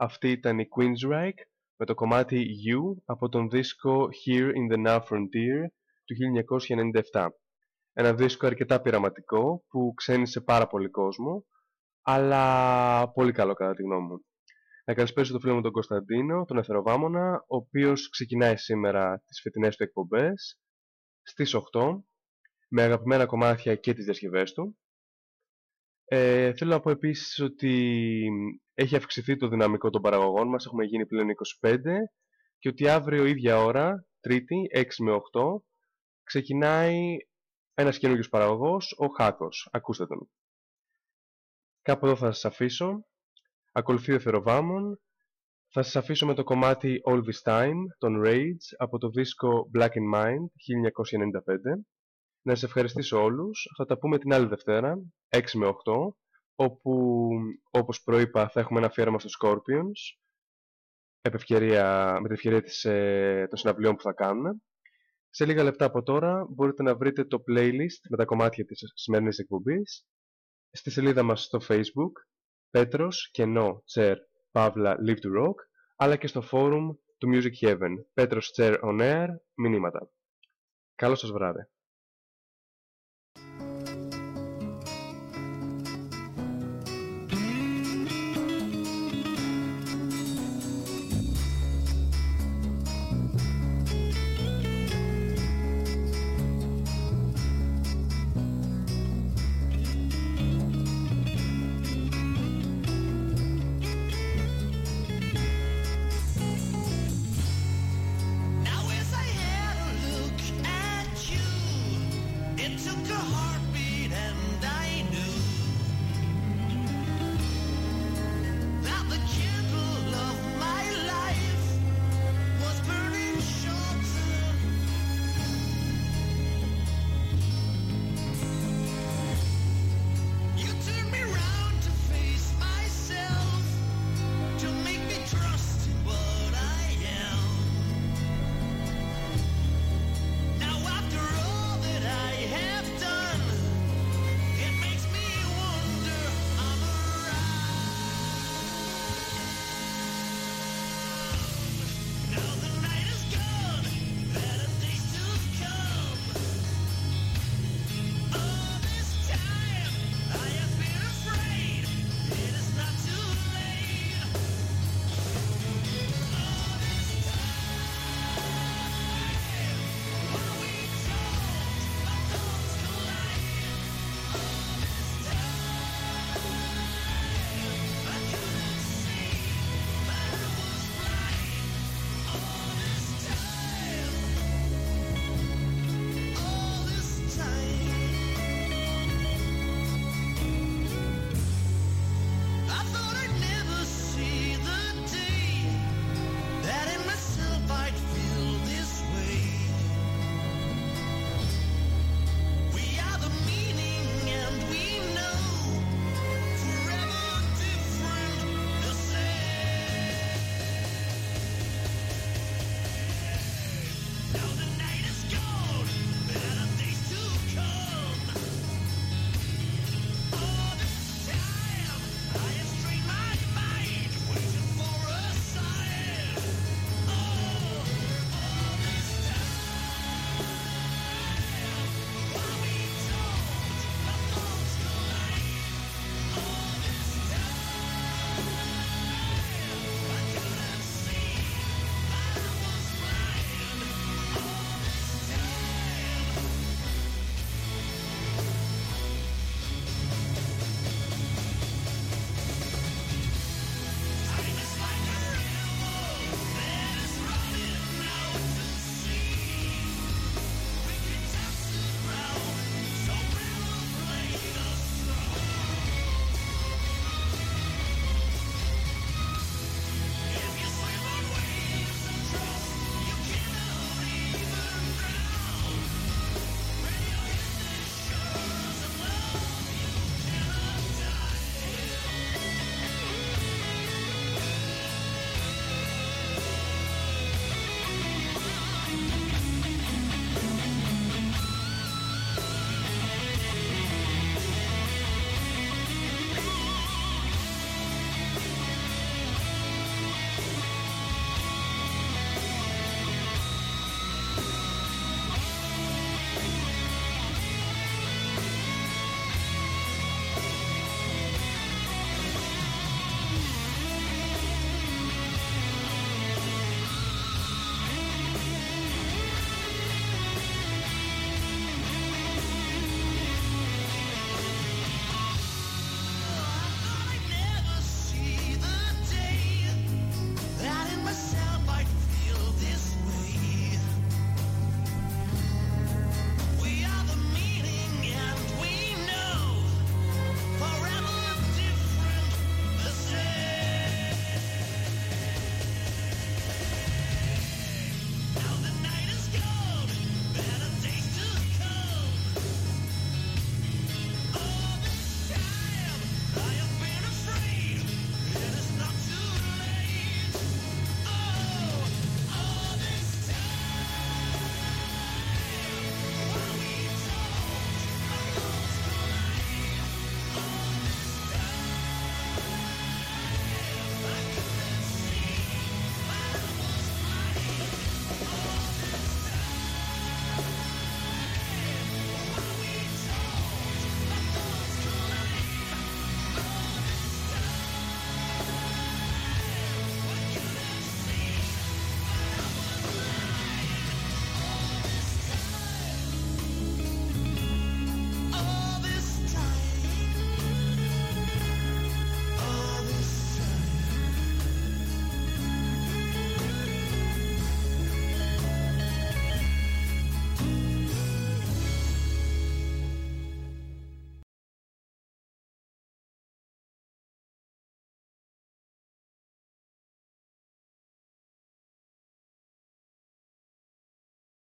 Αυτή ήταν η Queensryche με το κομμάτι You από τον δίσκο Here in the Now Frontier του 1997. Ένα δίσκο αρκετά πειραματικό που ξένησε πάρα πολύ κόσμο, αλλά πολύ καλό κατά τη γνώμη μου. Να καλησπέσω τον φίλο μου τον Κωνσταντίνο, τον Εθεροβάμωνα, ο οποίος ξεκινάει σήμερα τις φετινές του εκπομπές στις 8 με αγαπημένα κομμάτια και τις διασκευές του. Ε, θέλω να πω επίσης ότι έχει αυξηθεί το δυναμικό των παραγωγών μας, έχουμε γίνει πλέον 25 και ότι αύριο ίδια ώρα, Τρίτη, 6 με 8, ξεκινάει ένας καινούριος παραγωγός, ο Χάκος. Ακούστε τον. Κάπου εδώ θα σας αφήσω. Ακολουθεί ο Φεροβάμων. Θα σας αφήσω με το κομμάτι All This Time, τον Rage, από το δίσκο Black in Mind, 1995. Να σας ευχαριστήσω όλους. Θα τα πούμε την άλλη Δευτέρα, 6 με 8, όπου, όπως προείπα, θα έχουμε ένα αφιέρωμα στους Scorpions, επευκαιρία, με την ευκαιρία της, ε, των συναυλιών που θα κάνουν. Σε λίγα λεπτά από τώρα μπορείτε να βρείτε το playlist με τα κομμάτια της σημερινής εκπομπής στη σελίδα μας στο facebook Πέτρος, Κενό, Τσέρ, Παύλα, Live to Rock αλλά και στο forum του Music Heaven Πέτρος Τσέρ On Air, μηνύματα. Καλό σας βράδυ.